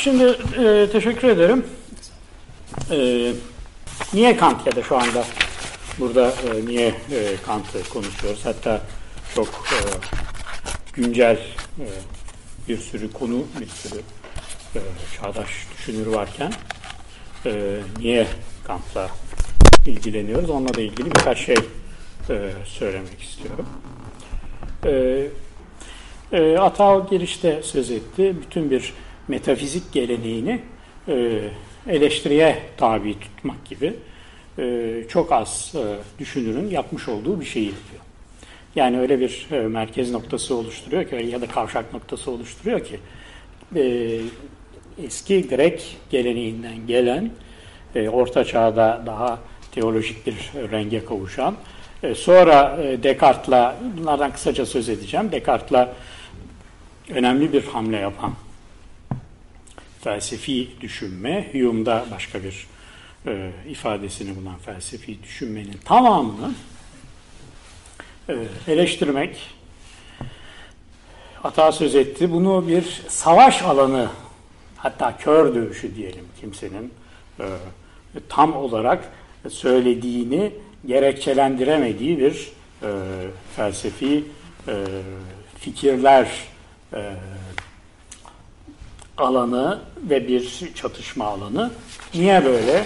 Şimdi e, teşekkür ederim. E, niye Kant ya da şu anda burada e, niye e, Kant'ı konuşuyoruz? Hatta çok e, güncel e, bir sürü konu, bir sürü e, çağdaş düşünür varken e, niye Kant'la ilgileniyoruz? Onunla da ilgili birkaç şey e, söylemek istiyorum. E, e, Atao girişte söz etti. Bütün bir metafizik geleneğini e, eleştiriye tabi tutmak gibi e, çok az e, düşünürün yapmış olduğu bir şey yapıyor. Yani öyle bir e, merkez noktası oluşturuyor ki ya da kavşak noktası oluşturuyor ki e, eski Grek geleneğinden gelen e, Orta Çağ'da daha teolojik bir renge kavuşan e, sonra e, Descartes'la bunlardan kısaca söz edeceğim. Descartes'la önemli bir hamle yapan felsefi düşünme, Hume'da başka bir e, ifadesini bulan felsefi düşünmenin tamamını e, eleştirmek, hata söz etti. Bunu bir savaş alanı, hatta kör dövüşü diyelim kimsenin e, tam olarak söylediğini gerekçelendiremediği bir e, felsefi e, fikirler e, alanı ve bir çatışma alanı. Niye böyle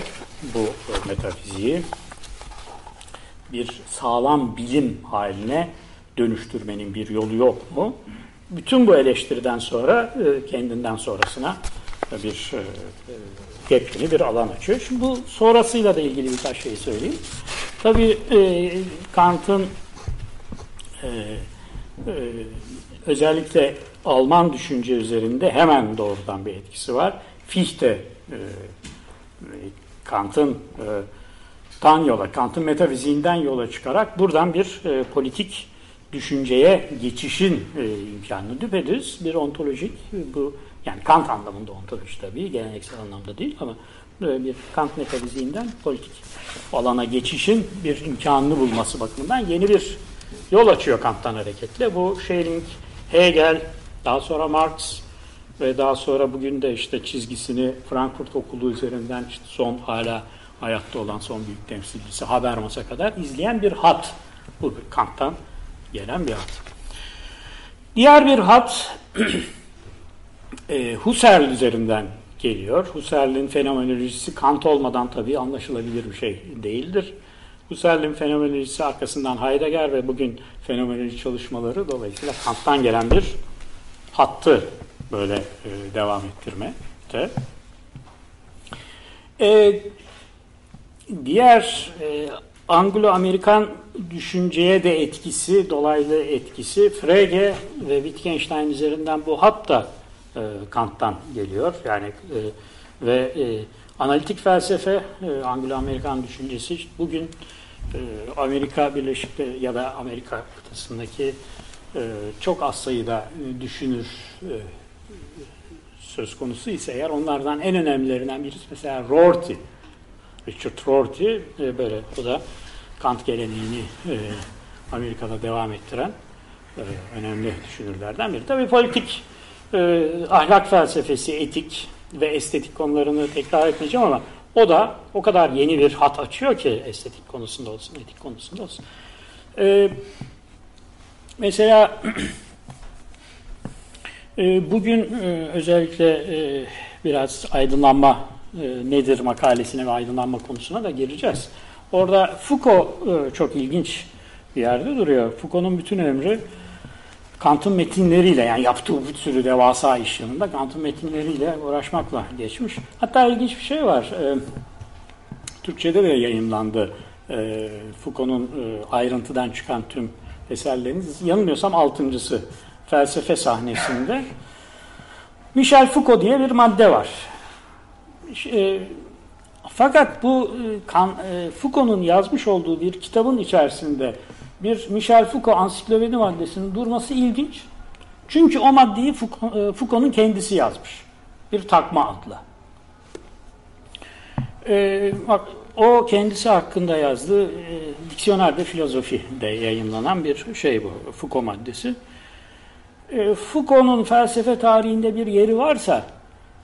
bu metafiziği bir sağlam bilim haline dönüştürmenin bir yolu yok mu? Bütün bu eleştiriden sonra e, kendinden sonrasına bir e, yepyeni bir alan açıyor. Şimdi bu sonrasıyla da ilgili birkaç şey söyleyeyim. Tabii e, Kant'ın özellikle Alman düşünce üzerinde hemen doğrudan bir etkisi var. Fichte e, Kant'ın e, tan yola, Kant'ın metafiziğinden yola çıkarak buradan bir e, politik düşünceye geçişin e, imkanını düpedüz bir ontolojik bu yani Kant anlamında ontoloji tabii geleneksel anlamda değil ama e, bir Kant metafiziğinden politik alana geçişin bir imkanını bulması bakımından yeni bir yol açıyor Kant'tan hareketle. Bu Schelling, Hegel, daha sonra Marx ve daha sonra bugün de işte çizgisini Frankfurt Okulu üzerinden işte son hala hayatta olan son büyük temsilcisi Habermas'a kadar izleyen bir hat. Bu Kant'tan gelen bir hat. Diğer bir hat e, Husserl üzerinden geliyor. Husserl'in fenomenolojisi Kant olmadan tabii anlaşılabilir bir şey değildir. Husserl'in fenomenolojisi arkasından Heidegger ve bugün fenomenoloji çalışmaları dolayısıyla Kant'tan gelen bir hattı böyle e, devam ettirmekte. E, diğer e, Anglo-Amerikan düşünceye de etkisi, dolaylı etkisi Frege ve Wittgenstein üzerinden bu hat da e, Kant'tan geliyor. Yani e, ve e, analitik felsefe, e, Anglo-Amerikan düşüncesi bugün e, Amerika Birleşik ya da Amerika kıtasındaki çok az sayıda e, düşünür e, söz konusu ise eğer onlardan en önemlilerinden birisi mesela Rorty. Richard Rorty böyle o da Kant geleneğini Amerika'da devam ettiren önemli düşünürlerden biri. Tabii politik ahlak felsefesi, etik ve estetik konularını tekrar etmeyeceğim ama o da o kadar yeni bir hat açıyor ki estetik konusunda olsun, etik konusunda olsun. Mesela e, bugün e, özellikle e, biraz aydınlanma nedir makalesine ve aydınlanma konusuna da gireceğiz. Orada Foucault çok ilginç bir yerde duruyor. Foucault'un bütün ömrü Kant'ın metinleriyle yani yaptığı bir sürü devasa iş yanında Kant'ın metinleriyle uğraşmakla geçmiş. Hatta ilginç bir şey var. Türkçe'de de yayınlandı. Foucault'un ayrıntıdan çıkan tüm eserleriniz. Yanılmıyorsam altıncısı felsefe sahnesinde. Michel Foucault diye bir madde var. E, fakat bu e, e, Foucault'un yazmış olduğu bir kitabın içerisinde bir Michel Foucault ansiklopedi maddesinin durması ilginç. Çünkü o maddeyi Foucault'un kendisi yazmış. Bir takma adla. Ee, bak, o kendisi hakkında yazdığı e, Diksiyonerde Filozofi'de yayınlanan bir şey bu, Foucault maddesi. E, Foucault'un felsefe tarihinde bir yeri varsa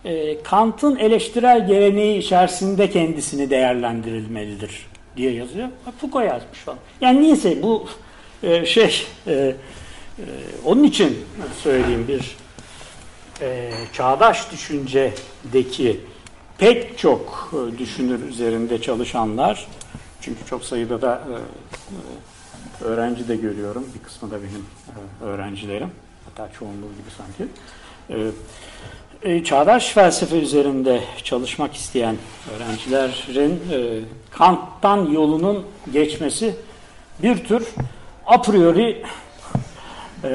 e, Kant'ın eleştirel geleneği içerisinde kendisini değerlendirilmelidir diye yazıyor. Foucault yazmış falan. Yani niyeyse bu e, şey e, e, onun için söyleyeyim bir e, çağdaş düşüncedeki pek çok e, düşünür üzerinde çalışanlar çünkü çok sayıda da e, e, öğrenci de görüyorum. Bir kısmı da benim öğrencilerim. Hatta çoğunluğu gibi sanki. Çağdaş felsefe üzerinde çalışmak isteyen öğrencilerin Kant'tan yolunun geçmesi bir tür a priori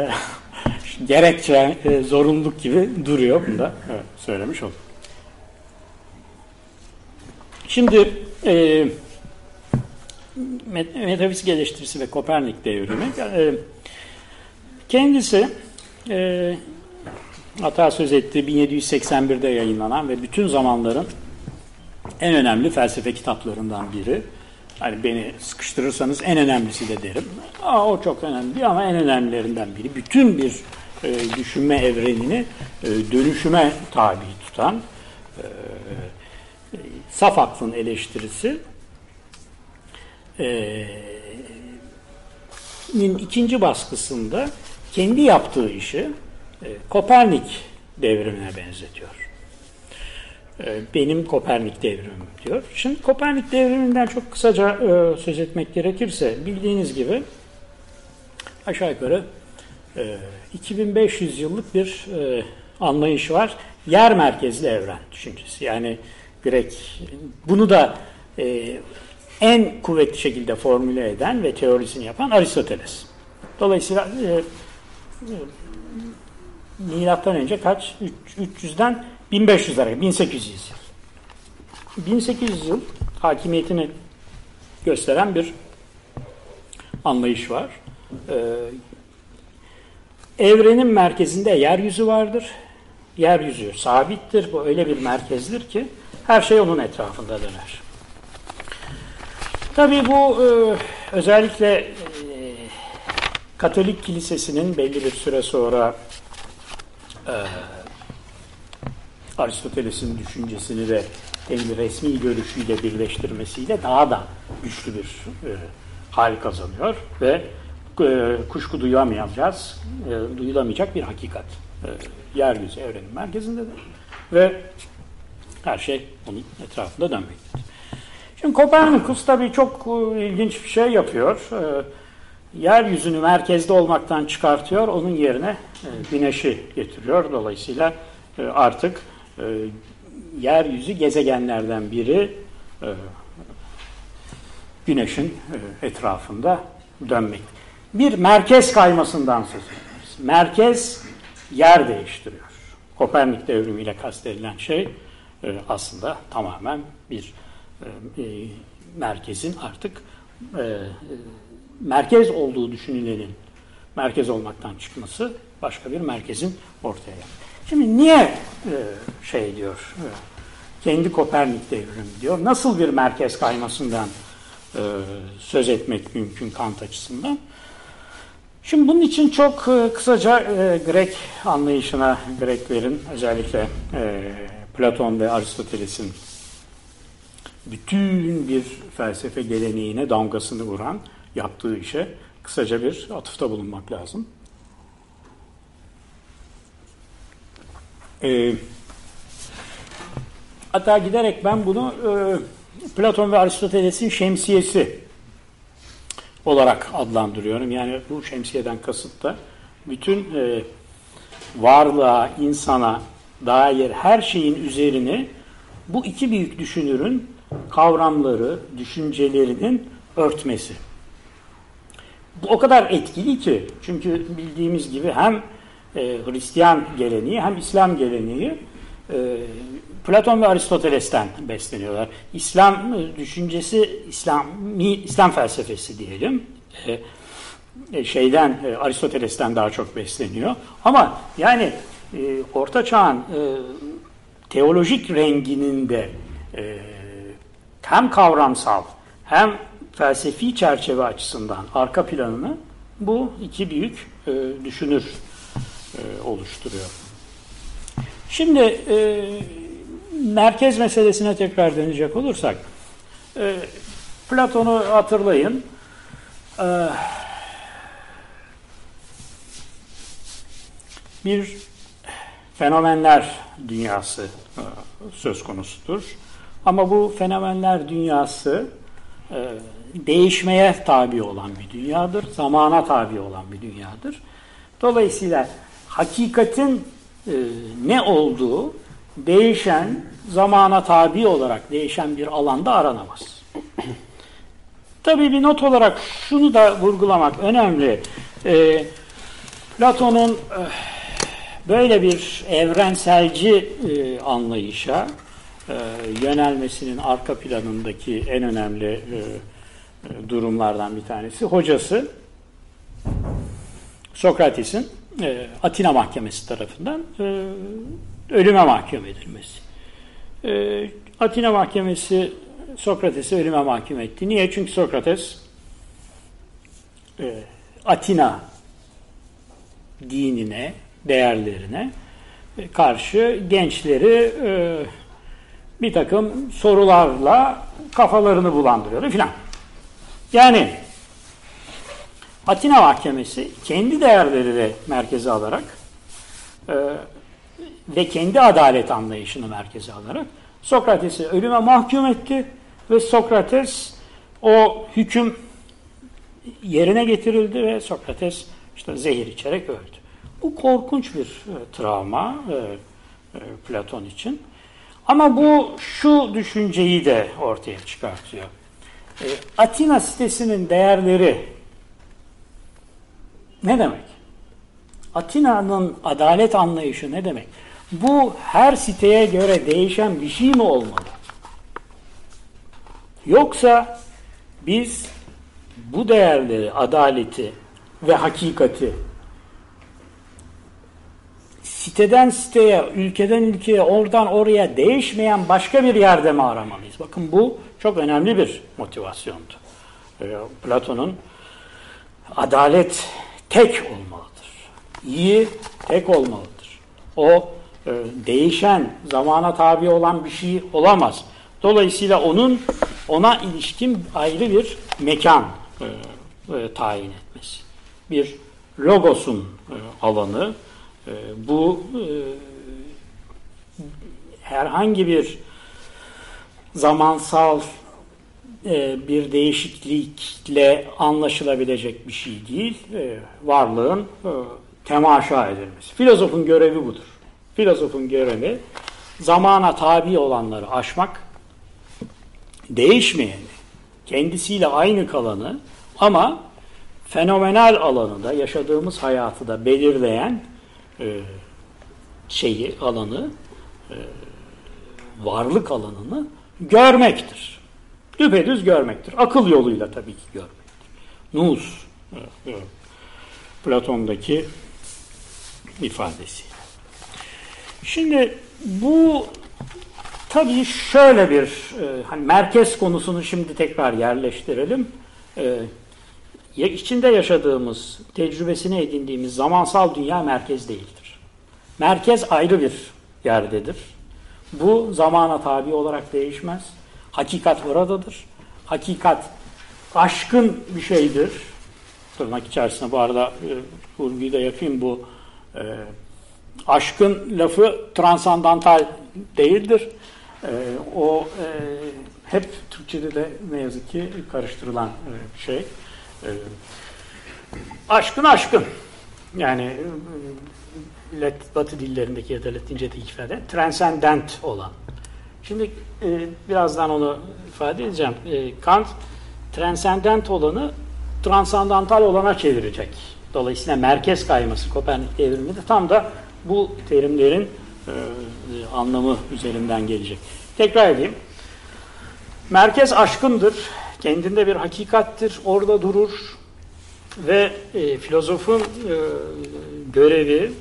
gerekçe, e, zorunluluk gibi duruyor. Bunu da evet, söylemiş oldum. Şimdi e, metafizik eleştirisi ve Kopernik devrimi e, kendisi e, hata söz ettiği 1781'de yayınlanan ve bütün zamanların en önemli felsefe kitaplarından biri. Hani beni sıkıştırırsanız en önemlisi de derim. Aa, o çok önemli ama en önemlilerinden biri. Bütün bir e, düşünme evrenini e, dönüşüme tabi tutan e, saf aklın eleştirisi e, ikinci baskısında kendi yaptığı işi e, Kopernik devrimine benzetiyor. E, benim Kopernik devrimim diyor. Şimdi Kopernik devriminden çok kısaca e, söz etmek gerekirse bildiğiniz gibi aşağı yukarı e, 2500 yıllık bir e, anlayış var. Yer merkezli evren düşüncesi. Yani Grek bunu da e, en kuvvetli şekilde formüle eden ve teorisini yapan Aristoteles. Dolayısıyla e, e, milattan önce kaç? 300'den 1500'lere, 1800 yıl. 1800 yıl hakimiyetini gösteren bir anlayış var. Ee, evrenin merkezinde yeryüzü vardır. Yeryüzü sabittir. Bu öyle bir merkezdir ki her şey onun etrafında döner. Tabii bu e, özellikle e, Katolik Kilisesi'nin belli bir süre sonra e, Aristoteles'in düşüncesini de kendi resmi görüşüyle birleştirmesiyle daha da güçlü bir e, hal kazanıyor ve e, kuşku duyamayacağız, e, duyulamayacak bir hakikat. E, yeryüzü evrenin merkezindedir ve her şey onun etrafında dönmektedir. Şimdi Kopernikus tabii çok e, ilginç bir şey yapıyor. E, yeryüzünü merkezde olmaktan çıkartıyor, onun yerine e, güneşi getiriyor. Dolayısıyla artık yeryüzü gezegenlerden biri güneşin etrafında dönmek. Bir merkez kaymasından söz ediyoruz. Merkez yer değiştiriyor. Kopernik devrimiyle kastedilen şey aslında tamamen bir e, e, merkezin artık e, e, merkez olduğu düşünülenin merkez olmaktan çıkması başka bir merkezin ortaya Şimdi niye e, şey diyor e, kendi Kopernik devrimi diyor. Nasıl bir merkez kaymasından e, söz etmek mümkün Kant açısından? Şimdi bunun için çok e, kısaca e, Grek anlayışına, Greklerin özellikle e, Platon ve Aristoteles'in bütün bir felsefe geleneğine damgasını vuran yaptığı işe kısaca bir atıfta bulunmak lazım. Ee, hatta giderek ben bunu e, Platon ve Aristoteles'in şemsiyesi olarak adlandırıyorum. Yani bu şemsiyeden kasıt da bütün e, varlığa, insana dair her şeyin üzerine bu iki büyük düşünürün kavramları, düşüncelerinin örtmesi. Bu o kadar etkili ki çünkü bildiğimiz gibi hem e, Hristiyan geleneği hem İslam geleneği e, Platon ve Aristoteles'ten besleniyorlar. İslam e, düşüncesi, İslami, İslam felsefesi diyelim. Şeyden Aristoteles'ten daha çok besleniyor. Ama yani e, Orta Çağ'ın e, teolojik renginin de e, hem kavramsal hem felsefi çerçeve açısından arka planını bu iki büyük e, düşünür e, oluşturuyor. Şimdi e, merkez meselesine tekrar dönecek olursak, e, Platon'u hatırlayın. E, bir fenomenler dünyası e, söz konusudur. Ama bu fenomenler dünyası e, değişmeye tabi olan bir dünyadır, zamana tabi olan bir dünyadır. Dolayısıyla hakikatin e, ne olduğu değişen, zamana tabi olarak değişen bir alanda aranamaz. Tabii bir not olarak şunu da vurgulamak önemli. Platon'un e, böyle bir evrenselci e, anlayışa e, yönelmesinin arka planındaki en önemli e, e durumlardan bir tanesi hocası Sokrates'in e, Atina Mahkemesi tarafından e, ölüme mahkum edilmesi. E, Atina Mahkemesi Sokrates'i ölüme mahkum etti. Niye? Çünkü Sokrates e, Atina dinine, değerlerine karşı gençleri e, bir takım sorularla kafalarını bulandırıyordu filan. Yani Atina Mahkemesi kendi değerleri de merkeze alarak e, ve kendi adalet anlayışını merkeze alarak Sokrates'i ölüme mahkum etti ve Sokrates o hüküm yerine getirildi ve Sokrates işte zehir içerek öldü. Bu korkunç bir e, travma e, e, Platon için. Ama bu şu düşünceyi de ortaya çıkartıyor. E, Atina sitesinin değerleri ne demek? Atina'nın adalet anlayışı ne demek? Bu her siteye göre değişen bir şey mi olmalı? Yoksa biz bu değerleri, adaleti ve hakikati siteden siteye, ülkeden ülkeye, oradan oraya değişmeyen başka bir yerde mi aramalıyız? Bakın bu çok önemli bir motivasyondu. Ee, Platon'un adalet tek olmalıdır. İyi tek olmalıdır. O e, değişen, zamana tabi olan bir şey olamaz. Dolayısıyla onun ona ilişkin ayrı bir mekan e, e, tayin etmesi. Bir logosun e, alanı, e, bu e, herhangi bir zamansal e, bir değişiklikle anlaşılabilecek bir şey değil. E, varlığın e, temaşa edilmesi. Filozofun görevi budur. Filozofun görevi zamana tabi olanları aşmak, değişmeyeni, kendisiyle aynı kalanı ama fenomenal alanı da yaşadığımız hayatı da belirleyen şeyi, alanı, varlık alanını görmektir. Düpedüz görmektir. Akıl yoluyla tabii ki görmektir. Nus, Platon'daki ifadesiyle. Şimdi bu tabii şöyle bir e, hani merkez konusunu şimdi tekrar yerleştirelim. E, içinde yaşadığımız, tecrübesini edindiğimiz zamansal dünya merkez değildir. Merkez ayrı bir yerdedir. Bu zamana tabi olarak değişmez Hakikat oradadır. Hakikat aşkın bir şeydir. Tırnak içerisinde bu arada e, vurguyu da yapayım bu e, aşkın lafı transandantal değildir. E, o e, hep Türkçe'de de ne yazık ki karıştırılan e, bir şey. E, aşkın aşkın. Yani e, Batı dillerindeki ya da Latince'deki ifade transcendent olan Şimdi e, birazdan onu ifade edeceğim. E, Kant transcendent olanı transandantal olana çevirecek. Dolayısıyla merkez kayması Kopernik devrimi de tam da bu terimlerin e, anlamı üzerinden gelecek. Tekrar edeyim. Merkez aşkındır. Kendinde bir hakikattir. Orada durur. Ve e, filozofun e, görevi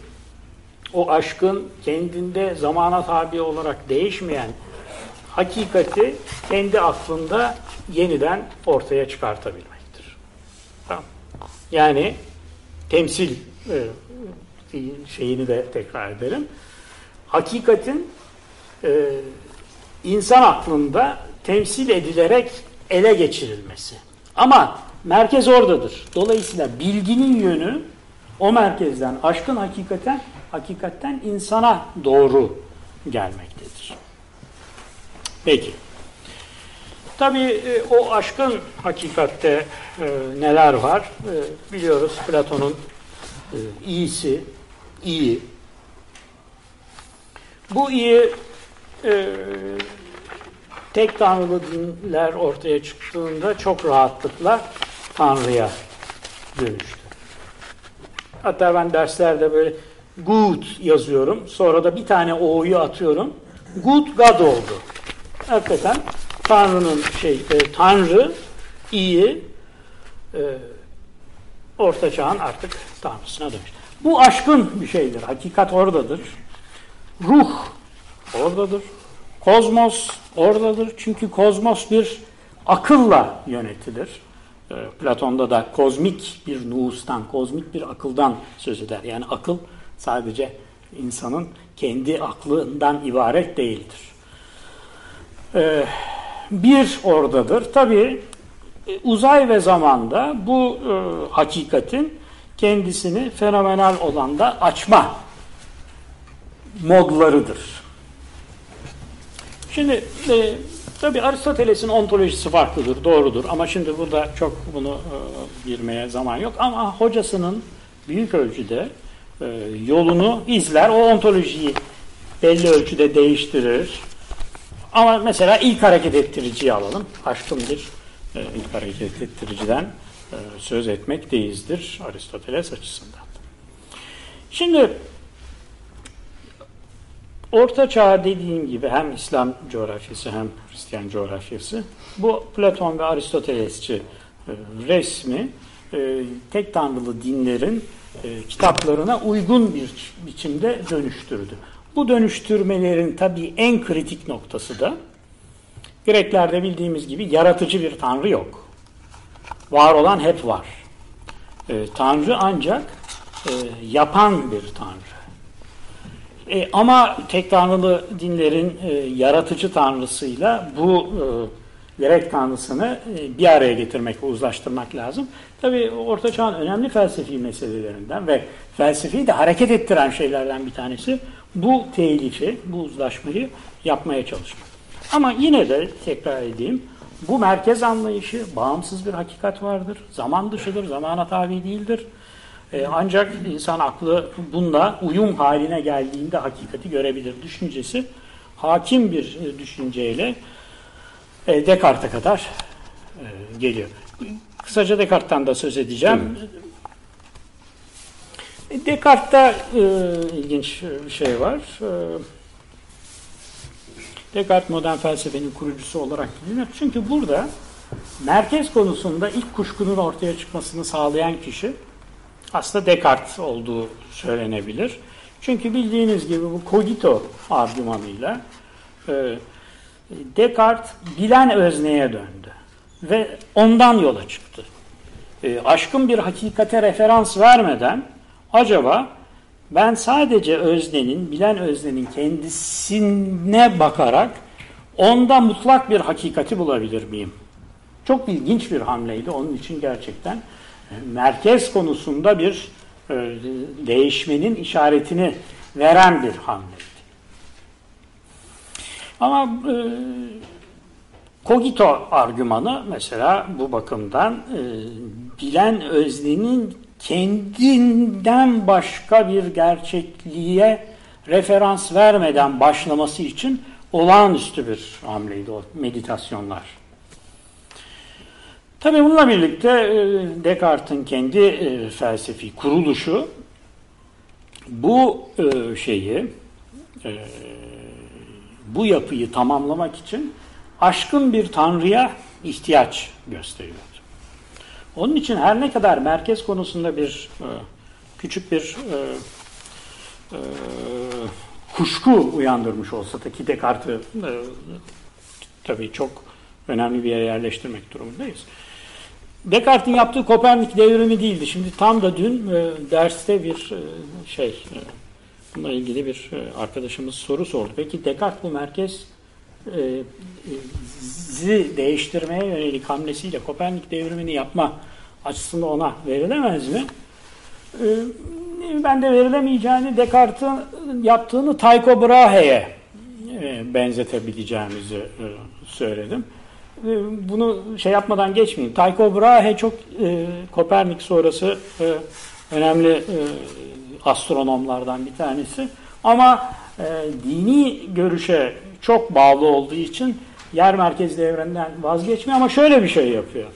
o aşkın kendinde zamana tabi olarak değişmeyen hakikati kendi aklında yeniden ortaya çıkartabilmektir. Tamam. Yani temsil e, şeyini de tekrar edelim. Hakikatin e, insan aklında temsil edilerek ele geçirilmesi. Ama merkez oradadır. Dolayısıyla bilginin yönü o merkezden aşkın hakikaten hakikatten insana doğru gelmektedir. Peki. Tabii e, o aşkın hakikatte e, neler var? E, biliyoruz Platon'un e, iyisi, iyi. Bu iyi e, tek tanrılı dinler ortaya çıktığında çok rahatlıkla Tanrı'ya dönüştü. Hatta ben derslerde böyle good yazıyorum. Sonra da bir tane o'yu atıyorum. Good God oldu. Hakikaten Tanrı'nın şey, e, Tanrı iyi e, Orta Çağ'ın artık Tanrısına dönüştü. Bu aşkın bir şeydir. Hakikat oradadır. Ruh oradadır. Kozmos oradadır. Çünkü kozmos bir akılla yönetilir. E, Platon'da da kozmik bir nuustan, kozmik bir akıldan söz eder. Yani akıl sadece insanın kendi aklından ibaret değildir. E, bir oradadır. Tabi e, uzay ve zamanda bu e, hakikatin kendisini fenomenal olan da açma modlarıdır. Şimdi e, tabi Aristoteles'in ontolojisi farklıdır, doğrudur ama şimdi burada çok bunu e, girmeye zaman yok ama hocasının büyük ölçüde e, yolunu izler, o ontolojiyi belli ölçüde değiştirir. Ama mesela ilk hareket ettiriciyi alalım. Aşkın bir e, ilk hareket ettiriciden e, söz etmekteyizdir Aristoteles açısından. Şimdi Orta Çağ dediğim gibi hem İslam coğrafyası hem Hristiyan coğrafyası bu Platon ve Aristotelesçi e, resmi e, tek tanrılı dinlerin e, kitaplarına uygun bir biçimde dönüştürdü. Bu dönüştürmelerin tabii en kritik noktası da Greklerde bildiğimiz gibi yaratıcı bir tanrı yok. Var olan hep var. Tanrı ancak yapan bir tanrı. E, ama tek tanrılı dinlerin e, yaratıcı tanrısıyla bu e, gerek tanrısını e, bir araya getirmek ve uzlaştırmak lazım. Tabi Orta Çağ'ın önemli felsefi meselelerinden ve felsefeyi de hareket ettiren şeylerden bir tanesi bu telifi, bu uzlaşmayı yapmaya çalışmak. Ama yine de tekrar edeyim, bu merkez anlayışı bağımsız bir hakikat vardır. Zaman dışıdır, zamana tabi değildir. Ee, ancak insan aklı bununla uyum haline geldiğinde hakikati görebilir düşüncesi hakim bir e, düşünceyle e, Descartes'e kadar e, geliyor. Kısaca Descartes'tan da söz edeceğim. Evet. Descartes'ta e, ilginç bir şey var. E, Descartes modern felsefenin kurucusu olarak bilinir. Çünkü burada merkez konusunda ilk kuşkunun ortaya çıkmasını sağlayan kişi aslında Descartes olduğu söylenebilir. Çünkü bildiğiniz gibi bu cogito argümanıyla e, Descartes bilen özneye döndü ve ondan yola çıktı. E, aşkın bir hakikate referans vermeden acaba ben sadece öznenin, bilen öznenin kendisine bakarak onda mutlak bir hakikati bulabilir miyim? Çok ilginç bir hamleydi. Onun için gerçekten merkez konusunda bir e, değişmenin işaretini veren bir hamleydi. Ama e, Kogito argümanı mesela bu bakımdan e, bilen öznenin kendinden başka bir gerçekliğe referans vermeden başlaması için olağanüstü bir hamleydi o meditasyonlar. Tabi bununla birlikte e, Descartes'in kendi e, felsefi kuruluşu bu e, şeyi bu yapıyı tamamlamak için aşkın bir tanrıya ihtiyaç gösteriyor. Onun için her ne kadar merkez konusunda bir küçük bir kuşku uyandırmış olsa da ki Descartes'i tabii çok önemli bir yere yerleştirmek durumundayız. Descartes'in yaptığı Kopernik devrimi değildi. Şimdi tam da dün e, derste bir e, şey e, bununla ilgili bir e, arkadaşımız soru sordu. Peki Descartes bu merkez e, değiştirmeye yönelik hamlesiyle Kopernik devrimini yapma açısında ona verilemez mi? E, ben de verilemeyeceğini Descartes'in yaptığını Tycho Brahe'ye e, benzetebileceğimizi e, söyledim. E, bunu şey yapmadan geçmeyeyim. Tycho Brahe çok e, Kopernik sonrası e, önemli e, astronomlardan bir tanesi. Ama e, dini görüşe çok bağlı olduğu için yer merkezli evrenden vazgeçmiyor ama şöyle bir şey yapıyor.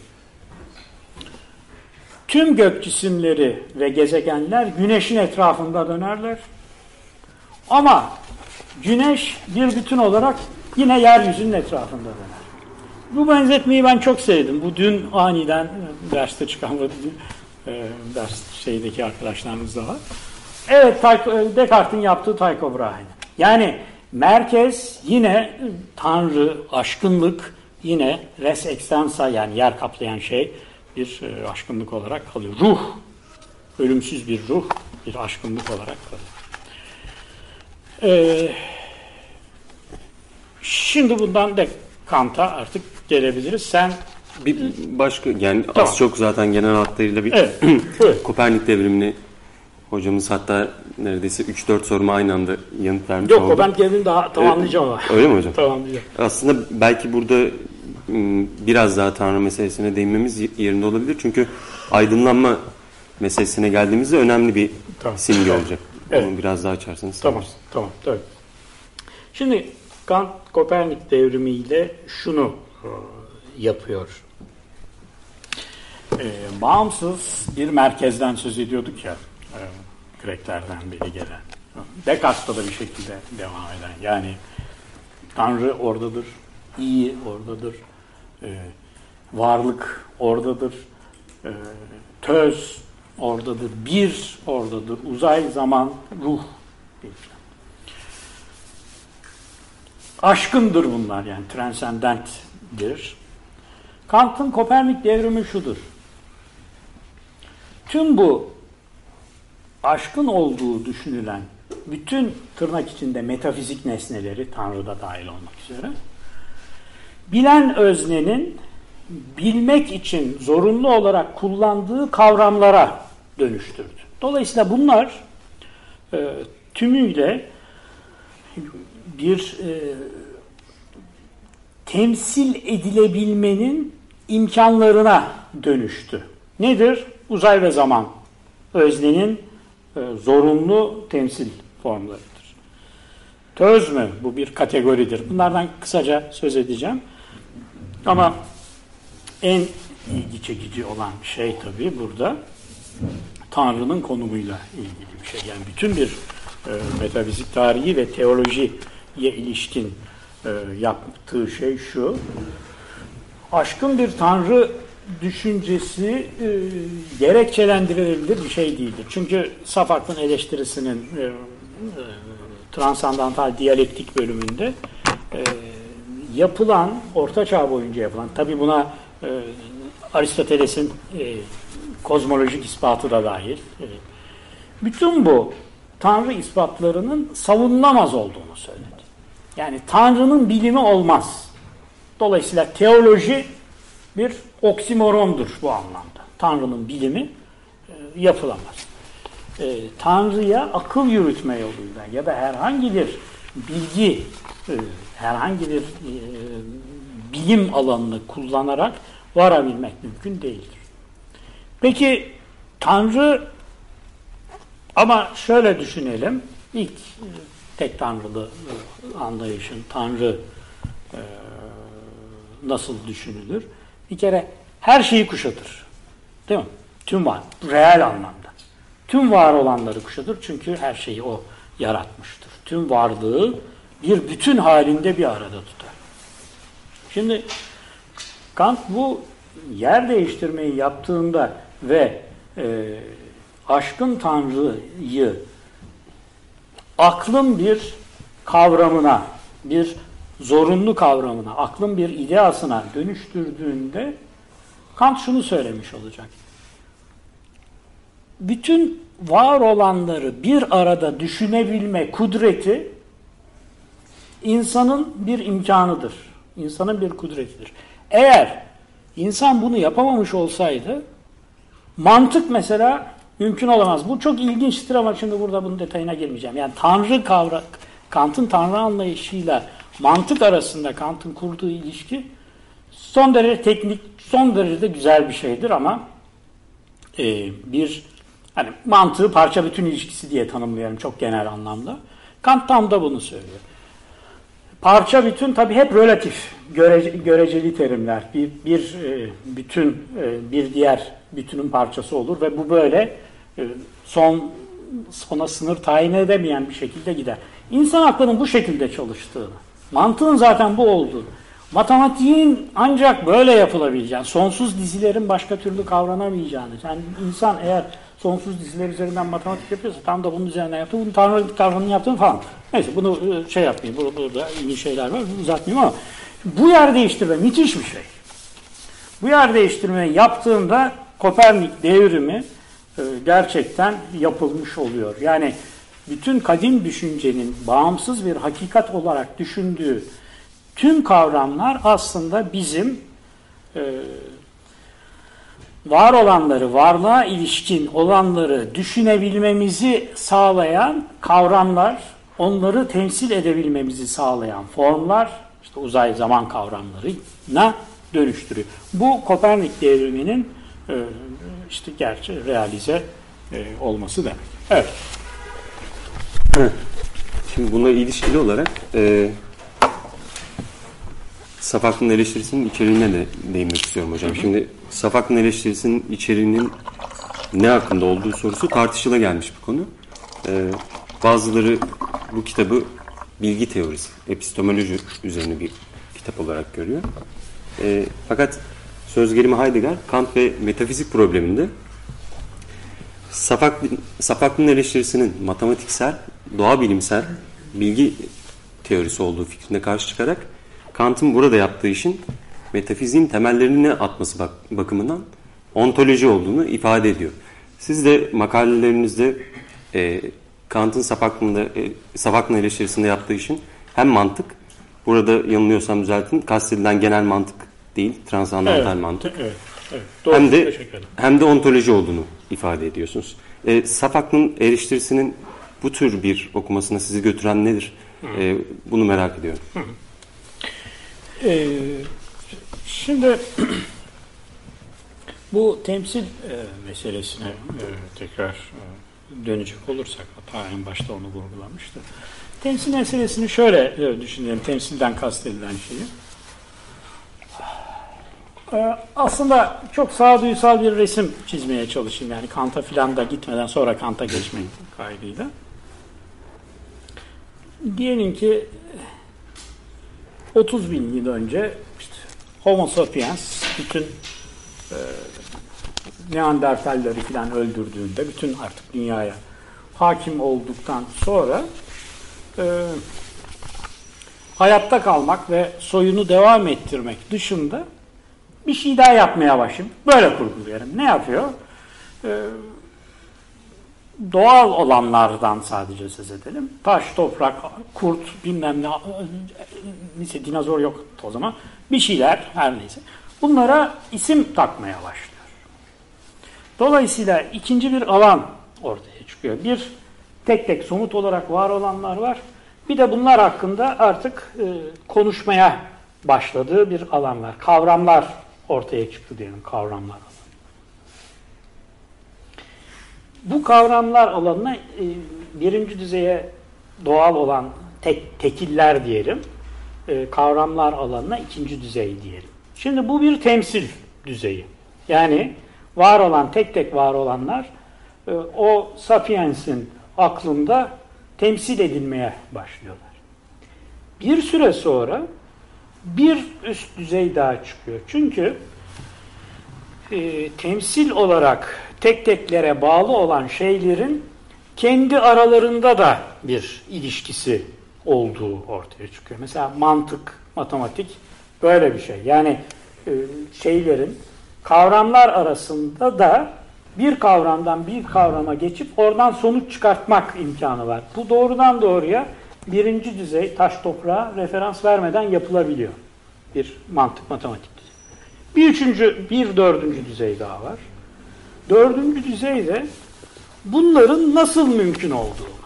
Tüm gök cisimleri ve gezegenler güneşin etrafında dönerler. Ama güneş bir bütün olarak yine yeryüzünün etrafında döner. Bu benzetmeyi ben çok sevdim. Bu dün aniden derste çıkan e, ders şeydeki arkadaşlarımız da var. Evet e, Descartes'in yaptığı Tycho Brahe. Yani merkez yine Tanrı, aşkınlık yine res extensa yani yer kaplayan şey bir e, aşkınlık olarak kalıyor. Ruh, ölümsüz bir ruh, bir aşkınlık olarak kalıyor. Ee, şimdi bundan da Kant'a artık gelebiliriz. Sen bir başka yani tamam. az çok zaten genel hatlarıyla bir evet. Kopernik devrimini hocamız hatta neredeyse 3-4 soruma aynı anda yanıt vermiş Yok oldu. Kopernik devrimini daha tamamlayacağım ama. Öyle mi hocam? tamamlayacağım. Aslında belki burada biraz daha Tanrı meselesine değinmemiz yerinde olabilir. Çünkü aydınlanma meselesine geldiğimizde önemli bir tamam. simge olacak. Evet. Onu biraz daha açarsanız. Tamam, sanırız. tamam, tabii. Şimdi Kant Kopernik devrimiyle şunu yapıyor. E, bağımsız bir merkezden söz ediyorduk ya e, Greklerden beri gelen. Descartes'ta da bir şekilde devam eden. Yani Tanrı oradadır, iyi oradadır, e, varlık oradadır, e, töz oradadır, bir oradadır, uzay, zaman, ruh. Aşkındır bunlar yani transcendenttir. Kant'ın Kopernik devrimi şudur. Tüm bu aşkın olduğu düşünülen bütün tırnak içinde metafizik nesneleri, Tanrı da dahil olmak üzere, bilen öznenin bilmek için zorunlu olarak kullandığı kavramlara dönüştürdü. Dolayısıyla bunlar e, tümüyle bir e, temsil edilebilmenin imkanlarına dönüştü. Nedir? Uzay ve zaman öznenin e, zorunlu temsil formlarıdır. Töz mü? Bu bir kategoridir. Bunlardan kısaca söz edeceğim. Ama en ilgi çekici olan şey tabii burada Tanrı'nın konumuyla ilgili bir şey. Yani bütün bir e, metafizik tarihi ve teolojiye ilişkin e, yaptığı şey şu. Aşkın bir Tanrı düşüncesi e, gerekçelendirilebilir bir şey değildir. Çünkü Safart'ın eleştirisinin e, e, transandantal diyalektik bölümünde e, yapılan, Orta Çağ boyunca yapılan, tabi buna e, Aristoteles'in e, kozmolojik ispatı da dahil, e, bütün bu Tanrı ispatlarının savunulmaz olduğunu söyledi. Yani Tanrı'nın bilimi olmaz. Dolayısıyla teoloji bir oksimorondur bu anlamda. Tanrı'nın bilimi e, yapılamaz. E, Tanrı'ya akıl yürütme yoluyla ya da herhangi bir bilgi, e, herhangi bir bilim alanını kullanarak varabilmek mümkün değildir. Peki Tanrı ama şöyle düşünelim. İlk tek tanrılı e, anlayışın Tanrı e, nasıl düşünülür? Bir kere her şeyi kuşatır. Değil mi? Tüm var. Reel anlamda. Tüm var olanları kuşatır çünkü her şeyi o yaratmıştır. Tüm varlığı bir bütün halinde bir arada tutar. Şimdi Kant bu yer değiştirmeyi yaptığında ve e, aşkın Tanrı'yı aklın bir kavramına, bir zorunlu kavramına, aklın bir ideasına dönüştürdüğünde Kant şunu söylemiş olacak. Bütün var olanları bir arada düşünebilme kudreti insanın bir imkanıdır. İnsanın bir kudretidir. Eğer insan bunu yapamamış olsaydı mantık mesela mümkün olamaz. Bu çok ilginçtir ama şimdi burada bunun detayına girmeyeceğim. Yani Tanrı kavra Kant'ın Tanrı anlayışıyla mantık arasında Kant'ın kurduğu ilişki son derece teknik, son derece güzel bir şeydir ama e, bir hani mantığı parça bütün ilişkisi diye tanımlıyorum çok genel anlamda. Kant tam da bunu söylüyor. Parça bütün tabi hep relatif, görece, göreceli terimler. Bir, bir e, bütün e, bir diğer bütünün parçası olur ve bu böyle son sona sınır tayin edemeyen bir şekilde gider. İnsan aklının bu şekilde çalıştığını, mantığın zaten bu olduğunu, matematiğin ancak böyle yapılabileceğini, sonsuz dizilerin başka türlü kavranamayacağını, yani insan eğer sonsuz diziler üzerinden matematik yapıyorsa tam da bunun üzerine yaptı, bunu Tanrı kavramını yaptığını falan. Neyse bunu e, şey yapmayayım, burada, burada iyi şeyler var, uzatmayayım ama bu yer değiştirme müthiş bir şey. Bu yer değiştirmeyi yaptığında Kopernik devrimi gerçekten yapılmış oluyor. Yani bütün kadim düşüncenin bağımsız bir hakikat olarak düşündüğü tüm kavramlar aslında bizim e, var olanları, varlığa ilişkin olanları düşünebilmemizi sağlayan kavramlar, onları temsil edebilmemizi sağlayan formlar, işte uzay zaman kavramlarına dönüştürüyor. Bu Kopernik devriminin e, işte gerçi realize e, olması demek. Evet. Şimdi buna ilişkili olarak e, Safaklı'nın eleştirisinin içeriğine de değinmek istiyorum hocam. Hı hı. Şimdi Safaklı'nın eleştirisinin içeriğinin ne hakkında olduğu sorusu tartışıla gelmiş bir konu. E, bazıları bu kitabı bilgi teorisi, epistemoloji üzerine bir kitap olarak görüyor. E, fakat söz gelimi Heidegger, Kant ve metafizik probleminde Safaklı, Safaklı'nın eleştirisinin matematiksel, doğa bilimsel bilgi teorisi olduğu fikrine karşı çıkarak Kant'ın burada yaptığı işin metafiziğin temellerini atması bak bakımından ontoloji olduğunu ifade ediyor. Siz de makalelerinizde e, Kant'ın Safaklı'nda e, eleştirisinde yaptığı işin hem mantık, burada yanılıyorsam düzeltin, kastedilen genel mantık değil, transandantal evet, mantık. Evet, evet. Doğru, hem de hem de ontoloji olduğunu ifade ediyorsunuz. E, Safaklı'nın eleştirisinin bu tür bir okumasına sizi götüren nedir? E, bunu merak ediyorum. Hı. Ee, şimdi bu temsil e, meselesine e, tekrar e, dönecek olursak hatta en başta onu vurgulamıştı. Temsil meselesini şöyle e, düşünelim. Temsilden kastedilen şeyi. Ee, aslında çok sağduyusal bir resim çizmeye çalışayım. Yani Kant'a filan da gitmeden sonra Kant'a geçmek kaydıyla. Diyelim ki 30 bin yıl önce işte Homo sapiens bütün e, Neandertalleri filan öldürdüğünde bütün artık dünyaya hakim olduktan sonra e, hayatta kalmak ve soyunu devam ettirmek dışında bir şey daha yapmaya başlayayım. Böyle kurguluyorum. Ne yapıyor? Ee, doğal olanlardan sadece söz edelim. Taş, toprak, kurt, bilmem ne, neyse dinozor yok o zaman. Bir şeyler her neyse. Bunlara isim takmaya başlıyor. Dolayısıyla ikinci bir alan ortaya çıkıyor. Bir tek tek somut olarak var olanlar var. Bir de bunlar hakkında artık e, konuşmaya başladığı bir alan var. Kavramlar ortaya çıktı diyelim kavramlar alanı. Bu kavramlar alanına e, birinci düzeye doğal olan tek, tekiller diyelim. E, kavramlar alanına ikinci düzey diyelim. Şimdi bu bir temsil düzeyi. Yani var olan, tek tek var olanlar e, o Sapiens'in aklında temsil edilmeye başlıyorlar. Bir süre sonra bir üst düzey daha çıkıyor. Çünkü e, temsil olarak tek teklere bağlı olan şeylerin kendi aralarında da bir ilişkisi olduğu ortaya çıkıyor. Mesela mantık, matematik böyle bir şey. Yani e, şeylerin kavramlar arasında da bir kavramdan bir kavrama geçip oradan sonuç çıkartmak imkanı var. Bu doğrudan doğruya birinci düzey taş toprağa referans vermeden yapılabiliyor. Bir mantık matematik. Bir üçüncü, bir dördüncü düzey daha var. Dördüncü düzeyde bunların nasıl mümkün olduğunu.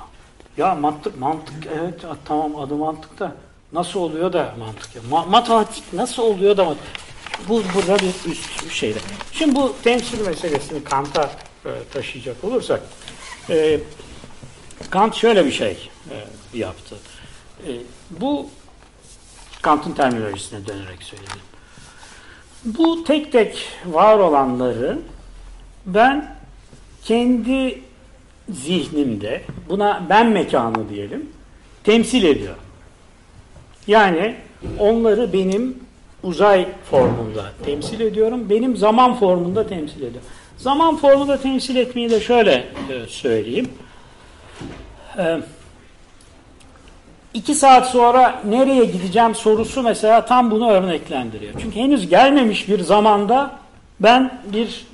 Ya mantık, mantık evet tamam adı mantık da nasıl oluyor da mantık. Ya. Ma matematik nasıl oluyor da matematik. Bu burada bir üst şeyde. Şimdi bu temsil meselesini Kant'a e, taşıyacak olursak e, Kant şöyle bir şey e, yaptı. E, bu Kant'ın terminolojisine dönerek söyledim. Bu tek tek var olanları ben kendi zihnimde buna ben mekanı diyelim temsil ediyorum. Yani onları benim uzay formunda temsil ediyorum. Benim zaman formunda temsil ediyorum. Zaman formunda temsil etmeyi de şöyle e, söyleyeyim. E, iki saat sonra nereye gideceğim sorusu mesela tam bunu örneklendiriyor. Çünkü henüz gelmemiş bir zamanda ben bir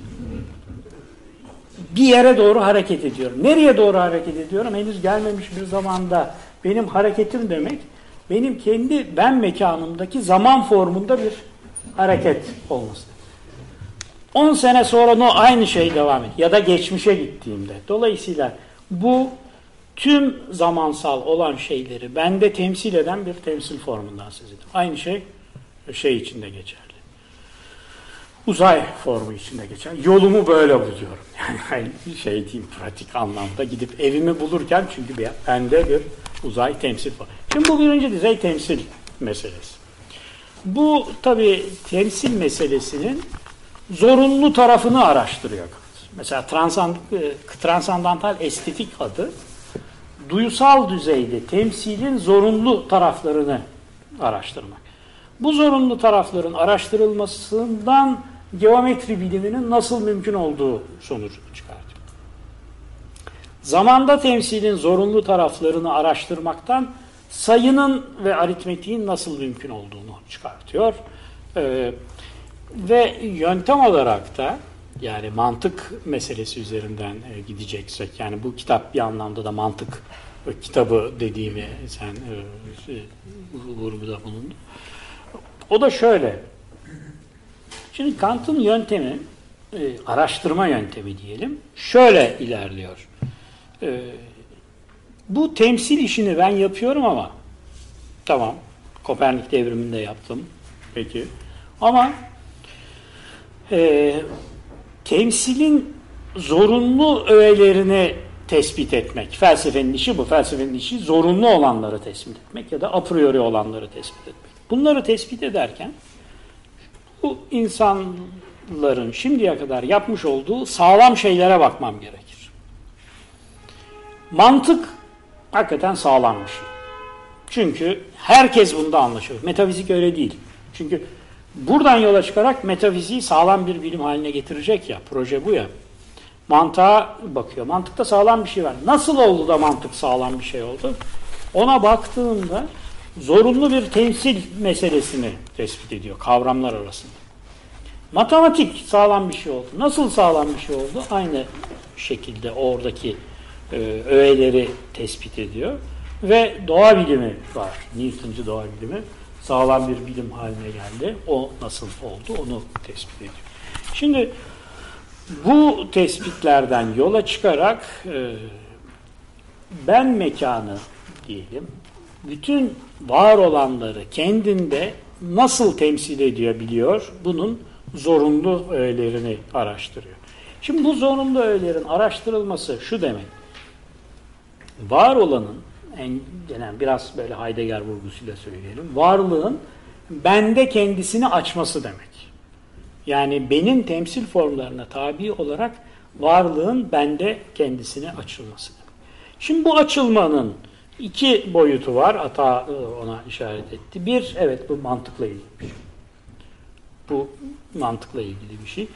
bir yere doğru hareket ediyorum. Nereye doğru hareket ediyorum? Henüz gelmemiş bir zamanda benim hareketim demek benim kendi ben mekanımdaki zaman formunda bir hareket olması. 10 sene sonra no aynı şey devam et ya da geçmişe gittiğimde. Dolayısıyla bu tüm zamansal olan şeyleri bende temsil eden bir temsil formundan söz ediyorum. Aynı şey şey içinde geçerli. Uzay formu içinde geçer. Yolumu böyle buluyorum. Yani şey diyeyim pratik anlamda gidip evimi bulurken çünkü bende bir uzay temsil var. Şimdi bu birinci düzey temsil meselesi. Bu tabi temsil meselesinin zorunlu tarafını araştırıyor. Mesela transand, e, transandantal estetik adı duyusal düzeyde temsilin zorunlu taraflarını araştırmak. Bu zorunlu tarafların araştırılmasından geometri biliminin nasıl mümkün olduğu sonucu çıkartıyor. Zamanda temsilin zorunlu taraflarını araştırmaktan sayının ve aritmetiğin nasıl mümkün olduğunu çıkartıyor. Ee, ve yöntem olarak da yani mantık meselesi üzerinden e, gideceksek yani bu kitap bir anlamda da mantık e, kitabı dediğimi sen e, e, vurguda bulundu. O da şöyle. Şimdi Kant'ın yöntemi e, araştırma yöntemi diyelim. Şöyle ilerliyor. E, bu temsil işini ben yapıyorum ama tamam Kopernik devriminde yaptım. Peki. Ama e, temsilin zorunlu öğelerini tespit etmek. Felsefenin işi bu. Felsefenin işi zorunlu olanları tespit etmek ya da a priori olanları tespit etmek. Bunları tespit ederken bu insanların şimdiye kadar yapmış olduğu sağlam şeylere bakmam gerekir. Mantık hakikaten sağlam bir şey. Çünkü herkes bunda anlaşır. Metafizik öyle değil. Çünkü buradan yola çıkarak metafiziği sağlam bir bilim haline getirecek ya. Proje bu ya. Mantığa bakıyor. Mantıkta sağlam bir şey var. Nasıl oldu da mantık sağlam bir şey oldu? Ona baktığımda zorunlu bir temsil meselesini tespit ediyor kavramlar arasında. Matematik sağlam bir şey oldu. Nasıl sağlam bir şey oldu? Aynı şekilde oradaki e, öğeleri tespit ediyor. Ve doğa bilimi var. Newton'cu doğa bilimi sağlam bir bilim haline geldi. O nasıl oldu onu tespit ediyor. Şimdi bu tespitlerden yola çıkarak e, ben mekanı diyelim bütün var olanları kendinde nasıl temsil ediyor biliyor. Bunun zorunlu öğelerini araştırıyor. Şimdi bu zorunlu öğelerin araştırılması şu demek. Var olanın en genel biraz böyle Heidegger vurgusuyla söyleyelim. Varlığın bende kendisini açması demek. Yani benim temsil formlarına tabi olarak varlığın bende kendisine açılması demek. Şimdi bu açılmanın iki boyutu var. Ata e, ona işaret etti. Bir, evet bu mantıkla ilgili bir şey. Bu mantıkla ilgili bir şey.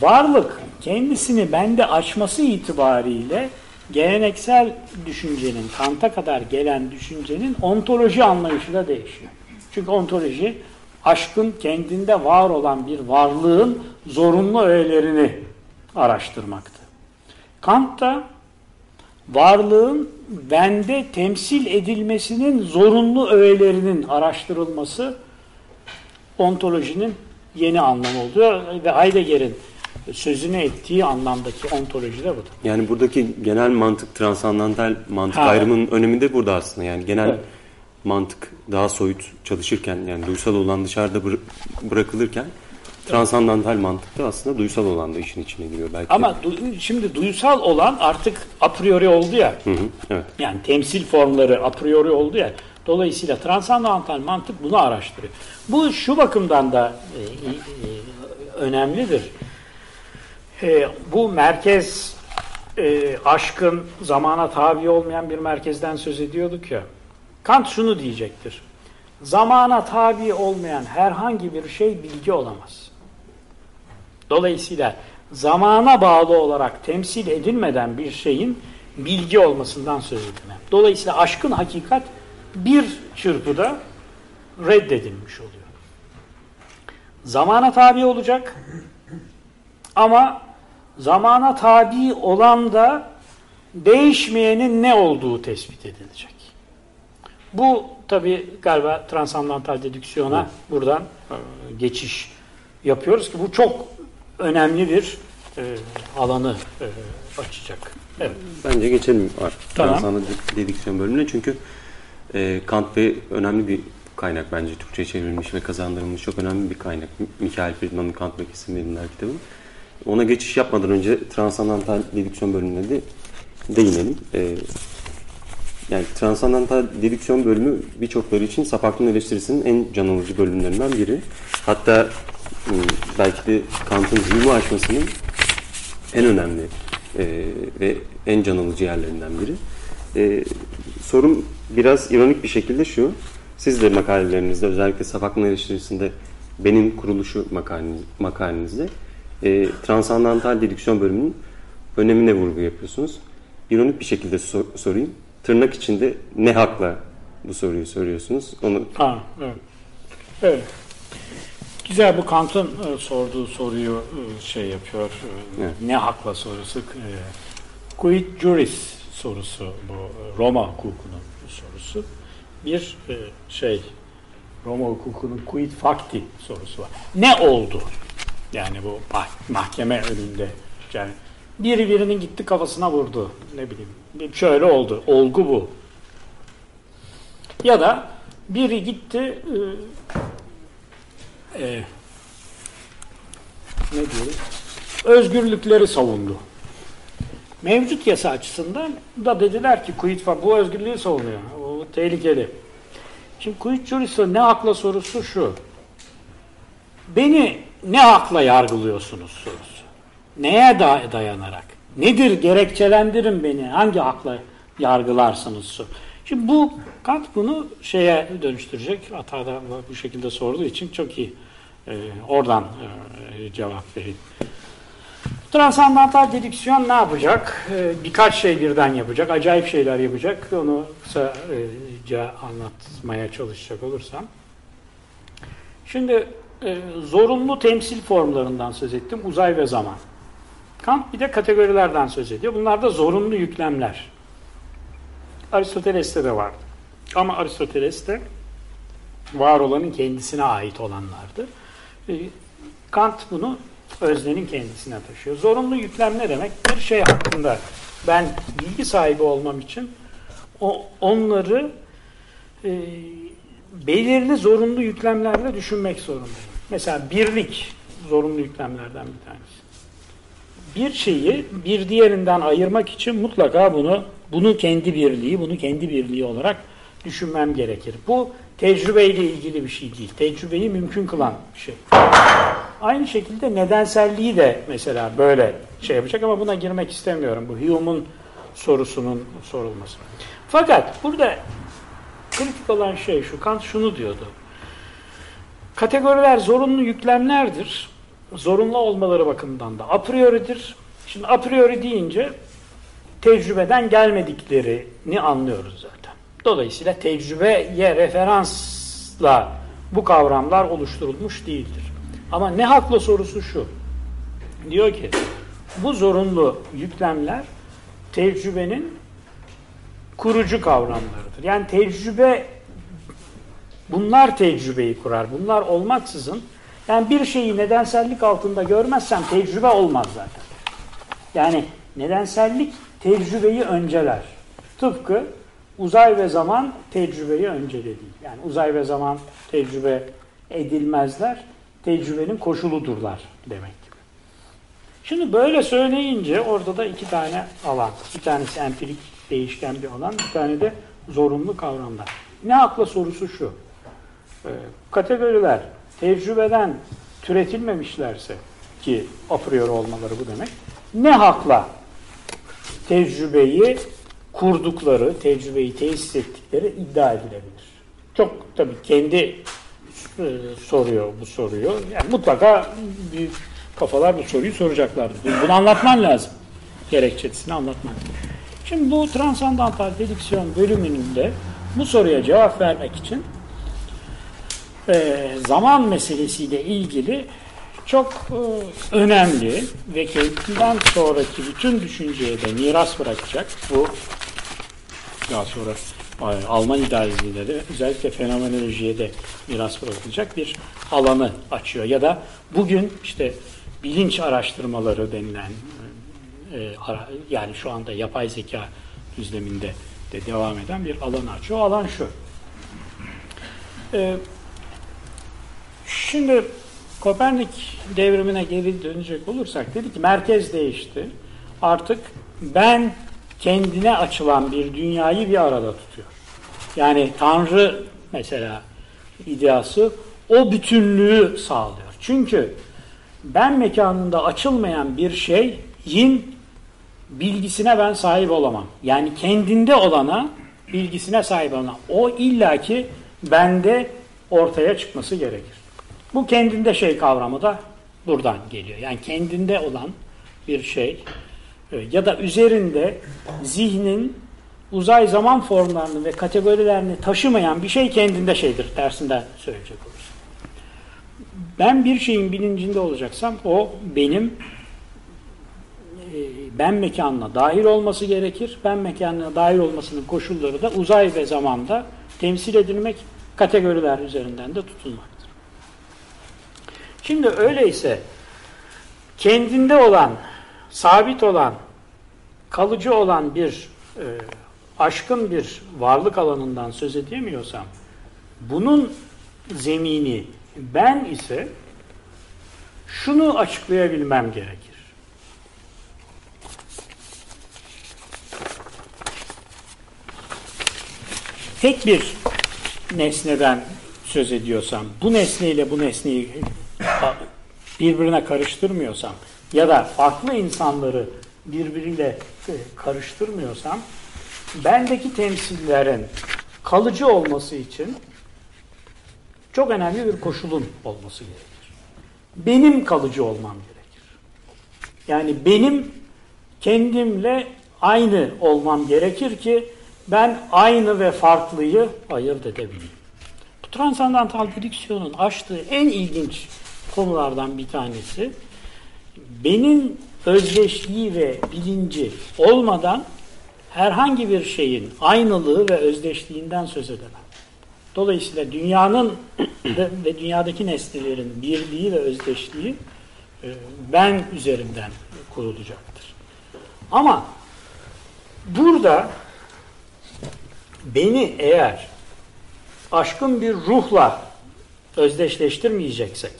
Varlık kendisini bende açması itibariyle geleneksel düşüncenin, Kant'a kadar gelen düşüncenin ontoloji anlayışı da değişiyor. Çünkü ontoloji aşkın kendinde var olan bir varlığın zorunlu öğelerini araştırmaktı. Kant da varlığın bende temsil edilmesinin zorunlu öğelerinin araştırılması ontolojinin yeni anlamı oluyor ve Heidegger'in sözünü ettiği anlamdaki ontoloji de budur. Yani buradaki genel mantık, transandantal mantık Ha, ayrımının önemi de burada aslında. Yani genel Evet. mantık daha soyut çalışırken yani duysal olan dışarıda bıra- bırakılırken transandantal mantık da aslında duysal olan da işin içine giriyor belki. Ama du- şimdi duysal olan artık a priori oldu ya. Hı hı, evet. Yani temsil formları a priori oldu ya. Dolayısıyla transandantal mantık bunu araştırıyor. Bu şu bakımdan da e, e, önemlidir. E, bu merkez e, aşkın zamana tabi olmayan bir merkezden söz ediyorduk ya. Kant şunu diyecektir. Zamana tabi olmayan herhangi bir şey bilgi olamaz. Dolayısıyla zamana bağlı olarak temsil edilmeden bir şeyin bilgi olmasından söz edilir. Dolayısıyla aşkın hakikat bir çırpıda reddedilmiş oluyor. Zamana tabi olacak ama zamana tabi olan da değişmeyenin ne olduğu tespit edilecek. Bu tabi galiba transandantal dedüksiyona buradan e, geçiş yapıyoruz ki bu çok önemli bir e, alanı e, açacak. Evet. Bence geçelim artık Tamam. transandantal dedüksiyon bölümüne çünkü e, Kant Bey önemli bir kaynak bence Türkçe çevrilmiş ve kazandırılmış çok önemli bir kaynak. Michael Friedman'ın Kant ve Kesin Bilimler kitabı. Ona geçiş yapmadan önce transandantal dedüksiyon bölümüne de değinelim. E, yani transandantal dedüksiyon bölümü birçokları için Sapaklığın eleştirisinin en can alıcı bölümlerinden biri. Hatta m, belki de Kant'ın Hume'u aşmasının en önemli e, ve en can alıcı yerlerinden biri. E, sorum biraz ironik bir şekilde şu. Siz de makalelerinizde özellikle Sapaklığın eleştirisinde benim kuruluşu makaleniz, makalenizde e, transandantal dedüksiyon bölümünün önemine vurgu yapıyorsunuz. İronik bir şekilde sor- sorayım. Tırnak içinde ne hakla bu soruyu soruyorsunuz? Onu Ha, evet. evet. Güzel bu Kant'ın e, sorduğu soruyu e, şey yapıyor. e, Evet. Ne hakla sorusu. E, quid juris sorusu bu e, Roma hukukunun sorusu. Bir e, şey Roma hukukunun quid facti sorusu var. Ne oldu? Yani bu mah- mahkeme önünde. Yani biri birinin gitti kafasına vurdu. Ne bileyim. Şöyle oldu. Olgu bu. Ya da biri gitti e, e, ne diyoruz? Özgürlükleri savundu. Mevcut yasa açısından da dediler ki fa- bu özgürlüğü savunuyor. O tehlikeli. Şimdi quid juris'e ne hakla sorusu şu. Beni ne hakla yargılıyorsunuz sorusu. Neye da dayanarak? Nedir gerekçelendirin beni? Hangi hakla yargılarsınız soru. Şimdi bu Kant bunu şeye dönüştürecek. Hata da bu şekilde sorduğu için çok iyi e, oradan e, cevap vereyim. Transandantal dedüksiyon ne yapacak? E, birkaç şey birden yapacak. Acayip şeyler yapacak. Onu kısaca anlatmaya çalışacak olursam. Şimdi e, zorunlu temsil formlarından söz ettim. Uzay ve zaman. Kant bir de kategorilerden söz ediyor. Bunlar da zorunlu yüklemler. Aristoteles'te de vardı. Ama Aristoteles'te var olanın kendisine ait olanlardı. E, Kant bunu öznenin kendisine taşıyor. Zorunlu yüklem ne demek? Bir şey hakkında ben bilgi sahibi olmam için o, onları e, belirli zorunlu yüklemlerle düşünmek zorundayım. Mesela birlik zorunlu yüklemlerden bir tanesi. Bir şeyi bir diğerinden ayırmak için mutlaka bunu bunu kendi birliği, bunu kendi birliği olarak düşünmem gerekir. Bu tecrübeyle ilgili bir şey değil. Tecrübeyi mümkün kılan bir şey. Aynı şekilde nedenselliği de mesela böyle şey yapacak ama buna girmek istemiyorum. Bu Hume'un sorusunun sorulması. Fakat burada kritik olan şey şu. Kant şunu diyordu. Kategoriler zorunlu yüklemlerdir. Zorunlu olmaları bakımından da a priori'dir. Şimdi a priori deyince tecrübeden gelmediklerini anlıyoruz zaten. Dolayısıyla tecrübeye referansla bu kavramlar oluşturulmuş değildir. Ama ne hakla sorusu şu. Diyor ki bu zorunlu yüklemler tecrübenin kurucu kavramlarıdır. Yani tecrübe bunlar tecrübeyi kurar. Bunlar olmaksızın yani bir şeyi nedensellik altında görmezsem tecrübe olmaz zaten. Yani nedensellik tecrübeyi önceler. Tıpkı uzay ve zaman tecrübeyi öncelediği. Yani uzay ve zaman tecrübe edilmezler, tecrübenin koşuludurlar demek. Şimdi böyle söyleyince orada da iki tane alan. Bir tanesi empirik değişken bir alan, bir tane de zorunlu kavramlar. Ne akla sorusu şu. Ee, kategoriler tecrübeden türetilmemişlerse ki a priori olmaları bu demek. Ne hakla tecrübeyi kurdukları, tecrübeyi tesis ettikleri iddia edilebilir. Çok tabii kendi e, soruyor bu soruyu. Yani mutlaka büyük kafalar bu soruyu soracaklardır. Bunu anlatman lazım. Gerekçesini anlatman. Şimdi bu transandantal dediksiyon bölümünde bu soruya cevap vermek için e, zaman meselesiyle ilgili çok e, önemli ve kendinden sonraki bütün düşünceye de miras bırakacak bu daha sonra e, Alman idealizminde de özellikle fenomenolojiye de miras bırakılacak bir alanı açıyor. Ya da bugün işte bilinç araştırmaları denilen e, yani şu anda yapay zeka düzleminde de devam eden bir alan açıyor. O alan şu. Şimdi Kopernik devrimine geri dönecek olursak dedi ki merkez değişti. Artık ben kendine açılan bir dünyayı bir arada tutuyor. Yani Tanrı mesela ideası o bütünlüğü sağlıyor. Çünkü ben mekanında açılmayan bir şeyin bilgisine ben sahip olamam. Yani kendinde olana bilgisine sahip olamam. O illaki bende ortaya çıkması gerekir. Bu kendinde şey kavramı da buradan geliyor. Yani kendinde olan bir şey e, ya da üzerinde zihnin uzay zaman formlarını ve kategorilerini taşımayan bir şey kendinde şeydir. Tersinden söyleyecek olursak. Ben bir şeyin bilincinde olacaksam o benim e, ben mekanına dahil olması gerekir. Ben mekanına dahil olmasının koşulları da uzay ve zamanda temsil edilmek, kategoriler üzerinden de tutulmaktır. Şimdi öyleyse kendinde olan, sabit olan, kalıcı olan bir e, aşkın bir varlık alanından söz edemiyorsam bunun zemini ben ise şunu açıklayabilmem gerekir. Tek bir nesneden söz ediyorsam, bu nesneyle bu nesneyi birbirine karıştırmıyorsam ya da farklı insanları birbiriyle e, karıştırmıyorsam bendeki temsillerin kalıcı olması için çok önemli bir koşulun olması gerekir. Benim kalıcı olmam gerekir. Yani benim kendimle aynı olmam gerekir ki ben aynı ve farklıyı ayırt edebileyim. Bu transandantal diksiyonun açtığı en ilginç konulardan bir tanesi benim özdeşliği ve bilinci olmadan herhangi bir şeyin aynılığı ve özdeşliğinden söz edemem. Dolayısıyla dünyanın ve dünyadaki nesnelerin birliği ve özdeşliği e, ben üzerinden kurulacaktır. Ama burada beni eğer aşkın bir ruhla özdeşleştirmeyeceksek,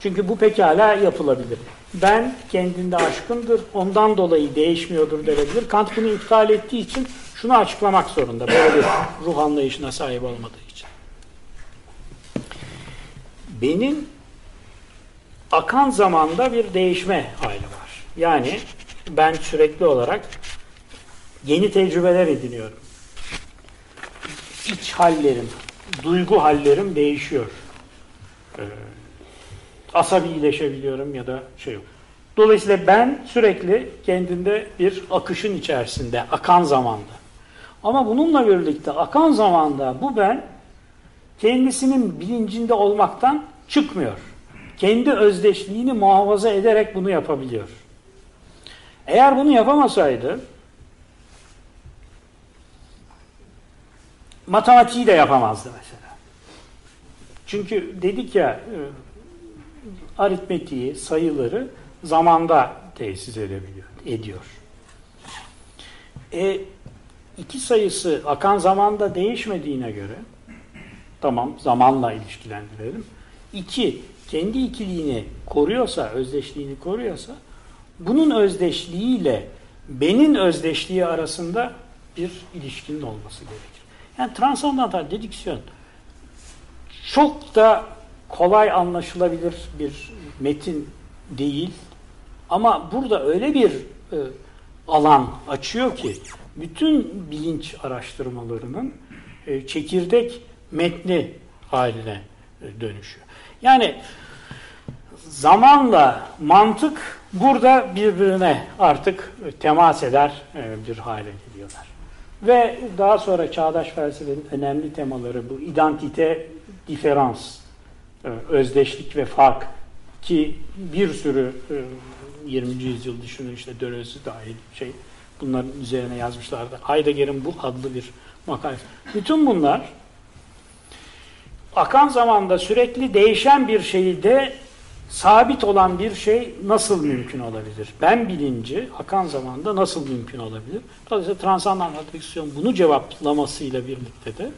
çünkü bu pekala yapılabilir. Ben kendinde aşkındır, ondan dolayı değişmiyordur denebilir. Kant bunu iptal ettiği için şunu açıklamak zorunda. Böyle bir ruh anlayışına sahip olmadığı için. Benim akan zamanda bir değişme hali var. Yani ben sürekli olarak yeni tecrübeler ediniyorum. İç hallerim, duygu hallerim değişiyor. Ee, asabileşebiliyorum ya da şey yok. Dolayısıyla ben sürekli kendinde bir akışın içerisinde, akan zamanda. Ama bununla birlikte akan zamanda bu ben kendisinin bilincinde olmaktan çıkmıyor. Kendi özdeşliğini muhafaza ederek bunu yapabiliyor. Eğer bunu yapamasaydı matematiği de yapamazdı mesela. Çünkü dedik ya e, aritmetiği, sayıları zamanda tesis edebiliyor, ediyor. E, iki sayısı akan zamanda değişmediğine göre tamam zamanla ilişkilendirelim. İki, kendi ikiliğini koruyorsa, özdeşliğini koruyorsa bunun özdeşliğiyle benin özdeşliği arasında bir ilişkinin olması gerekir. Yani transandantal dediksiyon çok da kolay anlaşılabilir bir metin değil. Ama burada öyle bir e, alan açıyor ki bütün bilinç araştırmalarının e, çekirdek metni haline e, dönüşüyor. Yani zamanla mantık burada birbirine artık temas eder e, bir hale geliyorlar. Ve daha sonra çağdaş felsefenin önemli temaları bu identite, diferans, e, özdeşlik ve fark ki bir sürü 20. yüzyıl düşünün işte Deleuze'ü dahil şey bunların üzerine yazmışlardı. Heidegger'in bu adlı bir makale. Bütün bunlar akan zamanda sürekli değişen bir şeyi de sabit olan bir şey nasıl mümkün olabilir? Ben bilinci akan zamanda nasıl mümkün olabilir? Dolayısıyla transandantal diksiyon bunu cevaplamasıyla birlikte de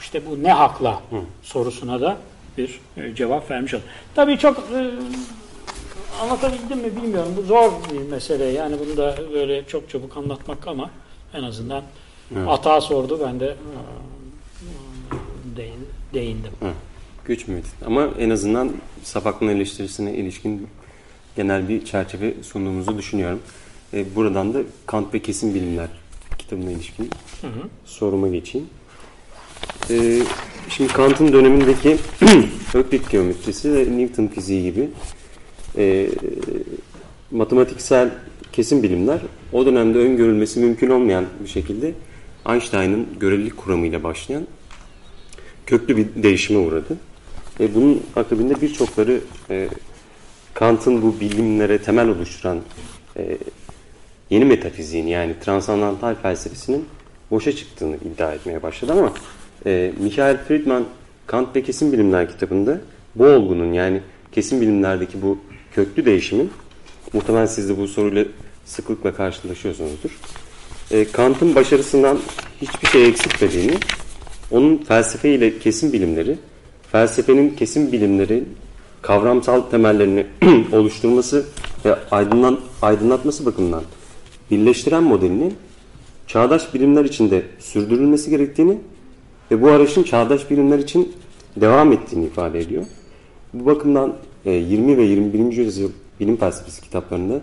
işte bu ne hakla Hı. sorusuna da bir e, cevap vermiş oldu. Tabii çok e, anlatabildim mi bilmiyorum. Bu zor bir mesele. Yani bunu da böyle çok çabuk anlatmak ama en azından evet. hata sordu. Ben de e, değindim. Güç müydü? Ama en azından Safaklığın eleştirisine ilişkin genel bir çerçeve sunduğumuzu düşünüyorum. E, buradan da Kant ve Kesin Bilimler kitabına ilişkin hı hı. soruma geçeyim. E, şimdi Kant'ın dönemindeki Öklit geometrisi ve Newton fiziği gibi e, matematiksel kesin bilimler o dönemde öngörülmesi mümkün olmayan bir şekilde Einstein'ın görelilik kuramıyla başlayan köklü bir değişime uğradı. Ve bunun akabinde birçokları e, Kant'ın bu bilimlere temel oluşturan e, yeni metafiziğin yani transandantal felsefesinin boşa çıktığını iddia etmeye başladı ama e, Michael Friedman Kant ve Kesin Bilimler kitabında bu olgunun yani kesin bilimlerdeki bu köklü değişimin muhtemelen siz de bu soruyla sıklıkla karşılaşıyorsunuzdur. E, Kant'ın başarısından hiçbir şey eksiltmediğini, onun felsefe ile kesin bilimleri felsefenin kesin bilimlerin kavramsal temellerini oluşturması ve aydınlan, aydınlatması bakımından birleştiren modelinin çağdaş bilimler içinde sürdürülmesi gerektiğini ve bu arayışın çağdaş bilimler için devam ettiğini ifade ediyor. Bu bakımdan 20 e, ve 21. yüzyıl bilim felsefesi kitaplarında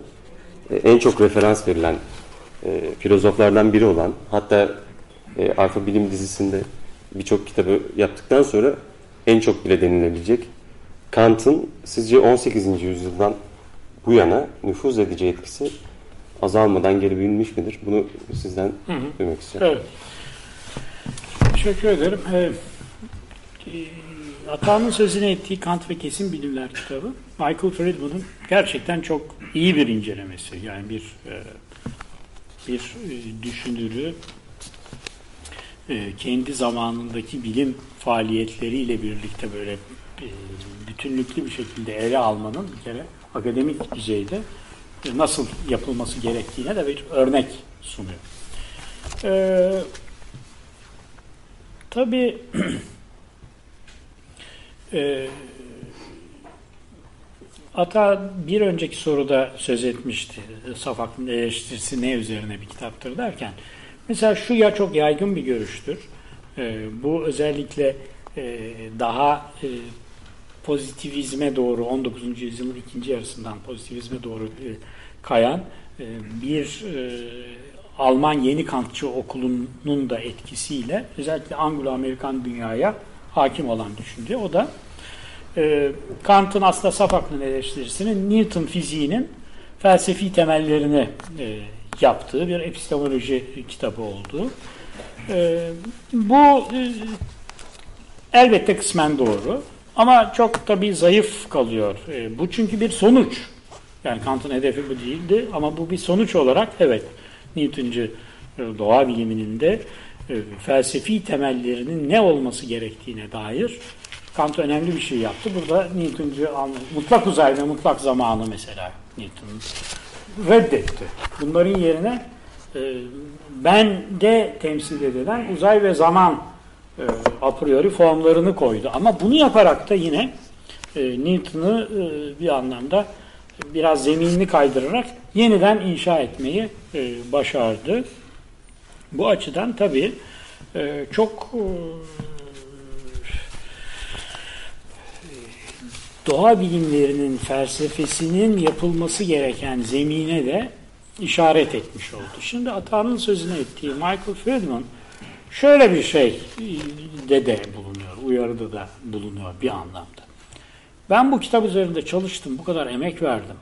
e, en çok referans verilen e, filozoflardan biri olan hatta Alfa Bilim dizisinde birçok kitabı yaptıktan sonra en çok bile denilebilecek Kant'ın sizce 18. yüzyıldan bu yana nüfuz edici etkisi azalmadan gelebilmiş midir? Bunu sizden hı hı. duymak istiyorum. Evet. Teşekkür ederim. Ee, Atağ'ın sözüne ettiği Kant ve Kesin Bilimler kitabı Michael Friedman'ın gerçekten çok iyi bir incelemesi. Yani bir e, bir e, düşünürü e, kendi zamanındaki bilim faaliyetleriyle birlikte böyle e, bütünlüklü bir şekilde ele almanın bir kere akademik düzeyde e, nasıl yapılması gerektiğine de bir örnek sunuyor. Tabii e, Ata bir önceki soruda söz etmişti. Safak'ın eleştirisi ne üzerine bir kitaptır derken Mesela şu ya çok yaygın bir görüştür. E, bu özellikle e, daha e, pozitivizme doğru 19. yüzyılın ikinci yarısından pozitivizme doğru e, kayan e, bir e, Alman yeni kantçı okulunun da etkisiyle özellikle Anglo-Amerikan dünyaya hakim olan düşünce. O da e, Kant'ın aslında saf aklın eleştirisinin Newton fiziğinin felsefi temellerini e, yaptığı bir epistemoloji kitabı oldu. E, bu e, elbette kısmen doğru ama çok tabii zayıf kalıyor. E, bu çünkü bir sonuç. Yani Kant'ın hedefi bu değildi ama bu bir sonuç olarak evet Newtoncu e, doğa biliminin de e, felsefi temellerinin ne olması gerektiğine dair Kant önemli bir şey yaptı. Burada Newtoncu mutlak uzay ve mutlak zamanı mesela Newton reddetti. Bunların yerine e, ben de temsil edilen uzay ve zaman a priori formlarını koydu. Ama bunu yaparak da yine Newton'u bir anlamda biraz zeminini kaydırarak yeniden inşa etmeyi e, başardı. Bu açıdan tabii e, çok e, doğa bilimlerinin felsefesinin yapılması gereken zemine de işaret etmiş oldu. Şimdi Ata'nın sözüne ettiği Michael Friedman şöyle bir şey de de bulunuyor, uyarıda da bulunuyor bir anlamda. Ben bu kitap üzerinde çalıştım, bu kadar emek verdim.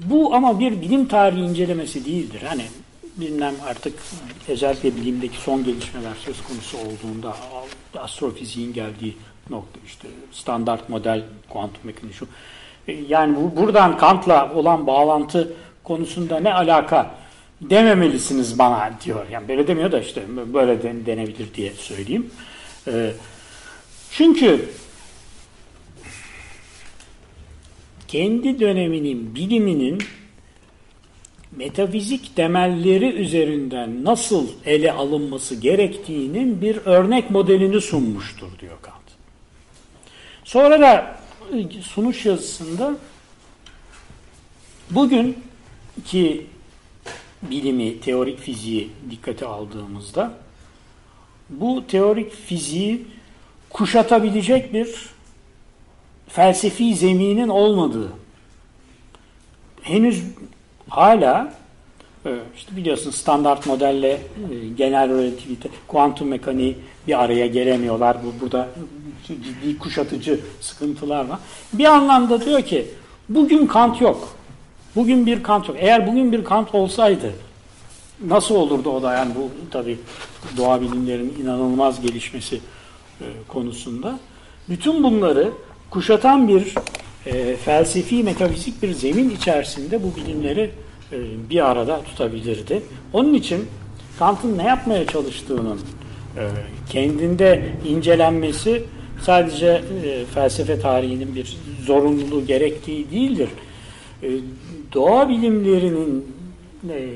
Bu ama bir bilim tarihi incelemesi değildir. Hani bilmem artık özellikle bilimdeki son gelişmeler söz konusu olduğunda astrofiziğin geldiği nokta işte standart model kuantum mekaniği e, Yani bu, buradan Kant'la olan bağlantı konusunda ne alaka dememelisiniz bana diyor. Yani böyle demiyor da işte böyle denebilir diye söyleyeyim. E, çünkü kendi döneminin biliminin metafizik temelleri üzerinden nasıl ele alınması gerektiğinin bir örnek modelini sunmuştur diyor Kant. Sonra da e, sunuş yazısında bugün ki bilimi, teorik fiziği dikkate aldığımızda bu teorik fiziği kuşatabilecek bir felsefi zeminin olmadığı henüz hala e, işte biliyorsun standart modelle e, genel relativite, kuantum mekaniği bir araya gelemiyorlar. Bu burada ciddi kuşatıcı sıkıntılar var. Bir anlamda diyor ki bugün Kant yok. Bugün bir Kant yok. Eğer bugün bir Kant olsaydı nasıl olurdu o da yani bu tabi doğa bilimlerinin inanılmaz gelişmesi e, konusunda. Bütün bunları kuşatan bir e, felsefi metafizik bir zemin içerisinde bu bilimleri e, bir arada tutabilirdi. Onun için Kant'ın ne yapmaya çalıştığının e, kendinde incelenmesi sadece e, felsefe tarihinin bir zorunluluğu gerektiği değildir. E, doğa bilimlerinin e,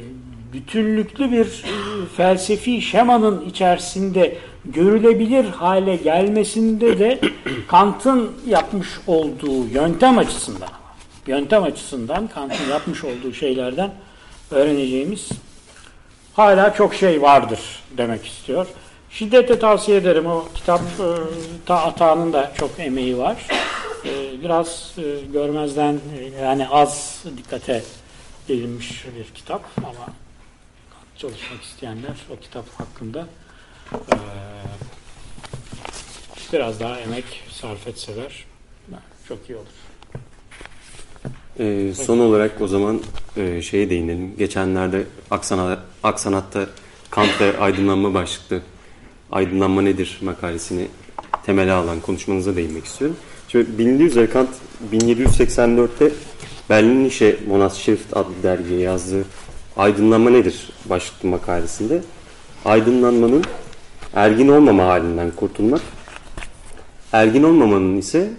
bütünlüklü bir e, felsefi şemanın içerisinde görülebilir hale gelmesinde de Kant'ın yapmış olduğu yöntem açısından yöntem açısından Kant'ın yapmış olduğu şeylerden öğreneceğimiz hala çok şey vardır demek istiyor. Şiddetle tavsiye ederim. O kitap e, ta Ata'nın da çok emeği var. E, biraz e, görmezden yani az dikkate edilmiş bir kitap ama çalışmak isteyenler o kitap hakkında biraz daha emek sarf etseler çok iyi olur. E, son olarak o zaman e, şeye değinelim. Geçenlerde Aksanat, Aksanat'ta Kant ve aydınlanma başlıklı aydınlanma nedir makalesini temele alan konuşmanıza değinmek istiyorum. Şimdi bilindiği üzere Kant 1784'te Berlinische Monatsschrift adlı dergiye yazdığı Aydınlanma nedir başlıklı makalesinde aydınlanmanın ergin olmama halinden kurtulmak, ergin olmamanın ise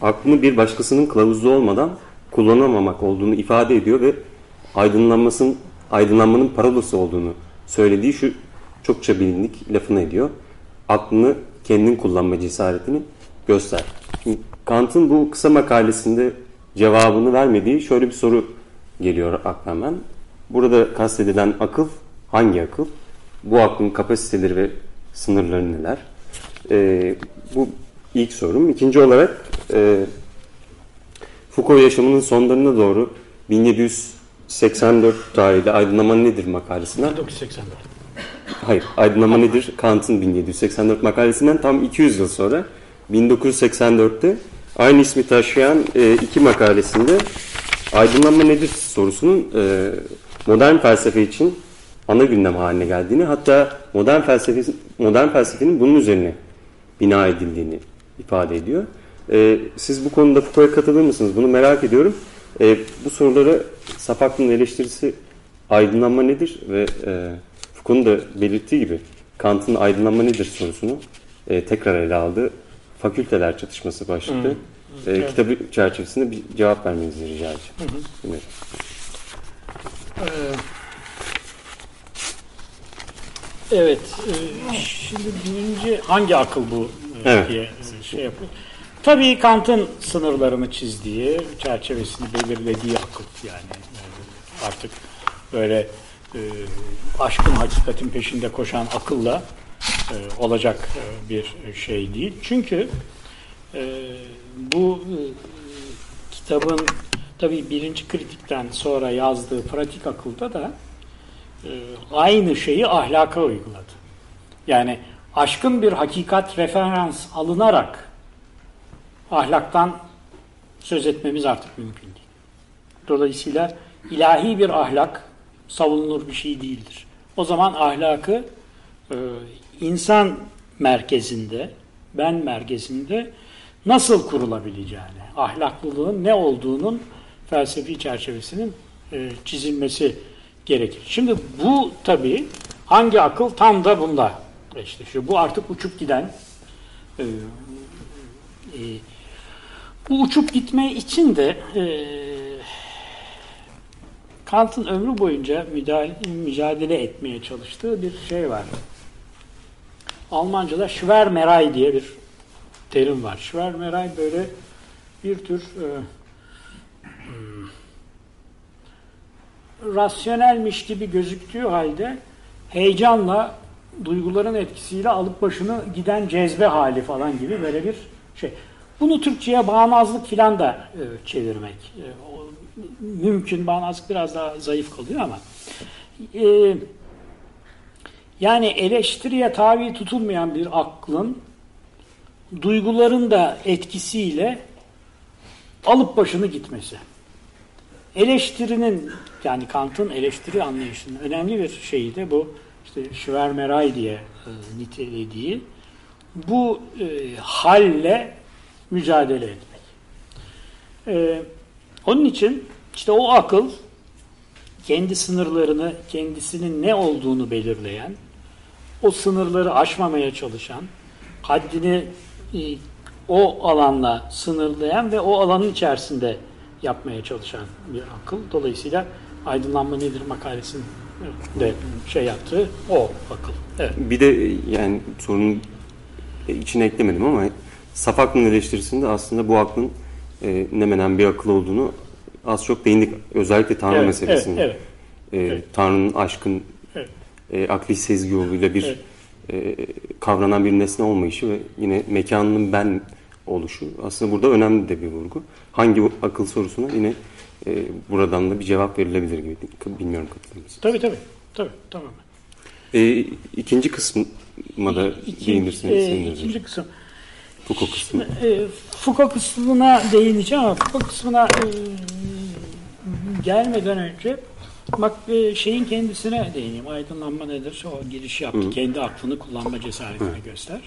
aklını bir başkasının kılavuzu olmadan kullanamamak olduğunu ifade ediyor ve aydınlanmasının aydınlanmanın parolası olduğunu söylediği şu çokça bilindik lafını ediyor. Aklını kendin kullanma cesaretini göster. Şimdi Kant'ın bu kısa makalesinde cevabını vermediği şöyle bir soru geliyor hemen. Burada kastedilen akıl hangi akıl? Bu aklın kapasiteleri ve sınırları neler? Ee, bu ilk sorum. İkinci olarak e, Foucault yaşamının sonlarına doğru 1784 tarihli Aydınlama Nedir makalesinden 1984. Hayır, Aydınlama Nedir Kant'ın 1784 makalesinden tam 200 yıl sonra 1984'te aynı ismi taşıyan e, iki makalesinde aydınlanma nedir sorusunun e, modern felsefe için ana gündem haline geldiğini hatta modern felsefe modern felsefenin bunun üzerine bina edildiğini ifade ediyor. E, siz bu konuda Foucault'a katılır mısınız? Bunu merak ediyorum. E, bu sorulara Sapaklı'nın eleştirisi aydınlanma nedir ve e, Foucault'un da belirttiği gibi Kant'ın aydınlanma nedir sorusunu e, tekrar ele aldı. Fakülteler çatışması başlıklı. Hmm. E, kitabı çerçevesinde bir cevap vermenizi rica edeceğim. Evet. Ee, Evet, e, şimdi birinci hangi akıl bu e, Evet. diye şey yapıyor. Tabii Kant'ın sınırlarını çizdiği, çerçevesini belirlediği akıl yani E, artık böyle e, aşkın hakikatin peşinde koşan akılla e, olacak e, bir şey değil. Çünkü e, bu e, kitabın tabii birinci kritikten sonra yazdığı pratik akılda da aynı şeyi ahlaka uyguladı. Yani aşkın bir hakikat referans alınarak ahlaktan söz etmemiz artık mümkün değil. Dolayısıyla ilahi bir ahlak savunulur bir şey değildir. O zaman ahlakı e, insan merkezinde, ben merkezinde nasıl kurulabileceğini, ahlaklılığın ne olduğunun felsefi çerçevesinin e, çizilmesi gerekir. Şimdi bu tabii hangi akıl tam da bunda işte şu bu artık uçup giden e, e, bu uçup gitme için de e, Kant'ın ömrü boyunca müdahale, mücadele etmeye çalıştığı bir şey var. Almanca'da Schwermerei diye bir terim var. Schwermerei böyle bir tür e, rasyonelmiş gibi gözüktüğü halde heyecanla, duyguların etkisiyle alıp başını giden cezbe hali falan gibi böyle bir şey. Bunu Türkçe'ye bağnazlık filan da e, çevirmek e, o, mümkün. Bağnazlık biraz daha zayıf kalıyor ama e, yani eleştiriye tabi tutulmayan bir aklın duyguların da etkisiyle alıp başını gitmesi. Eleştirinin yani Kant'ın eleştiri anlayışının önemli bir şeyi de bu işte Schwermerei diye e, nitelediği bu e, halle mücadele etmek. E, onun için işte o akıl kendi sınırlarını, kendisinin ne olduğunu belirleyen, o sınırları aşmamaya çalışan, haddini e, o alanla sınırlayan ve o alanın içerisinde yapmaya çalışan bir akıl. Dolayısıyla aydınlanma nedir makalesinin de şey yaptığı o akıl. Evet. Bir de yani sorunun içine eklemedim ama saf aklın eleştirisinde aslında bu aklın e, ne menen bir akıl olduğunu az çok değindik. Özellikle Tanrı Evet, meselesinde. evet, E, Evet. Tanrı'nın aşkın Evet. e, akli sezgi yoluyla bir Evet. e, kavranan bir nesne olmayışı ve yine mekanının ben oluşu aslında burada önemli de bir vurgu. Hangi akıl sorusuna yine e, buradan da bir cevap verilebilir gibi. Bilmiyorum katılır mısınız? Tabii tabii. Tabii tamamen. E, ikinci kısma da İki- değinirseniz e, ikinci kısım. Foucault kısmı. E, Foucault kısmına değineceğim ama Foucault kısmına e, gelmeden önce bak e, şeyin kendisine değineyim. Aydınlanma nedir? O giriş yaptı. Kendi aklını kullanma cesaretini göster.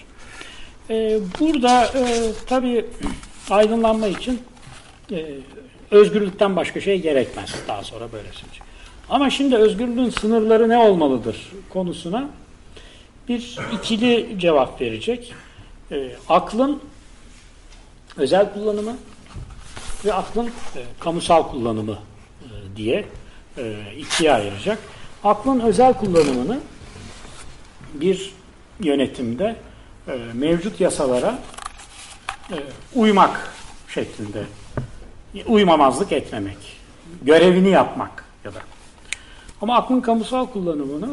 E, burada e, tabii aydınlanma için e, özgürlükten başka şey gerekmez. Daha sonra böyle söyleyeceğim. Ama şimdi özgürlüğün sınırları ne olmalıdır konusuna bir ikili cevap verecek. E, aklın özel kullanımı ve aklın e, kamusal kullanımı e, diye e, ikiye ayıracak. Aklın özel kullanımını bir yönetimde e, mevcut yasalara e, uymak şeklinde uymamazlık etmemek, görevini yapmak ya da. Ama aklın kamusal kullanımını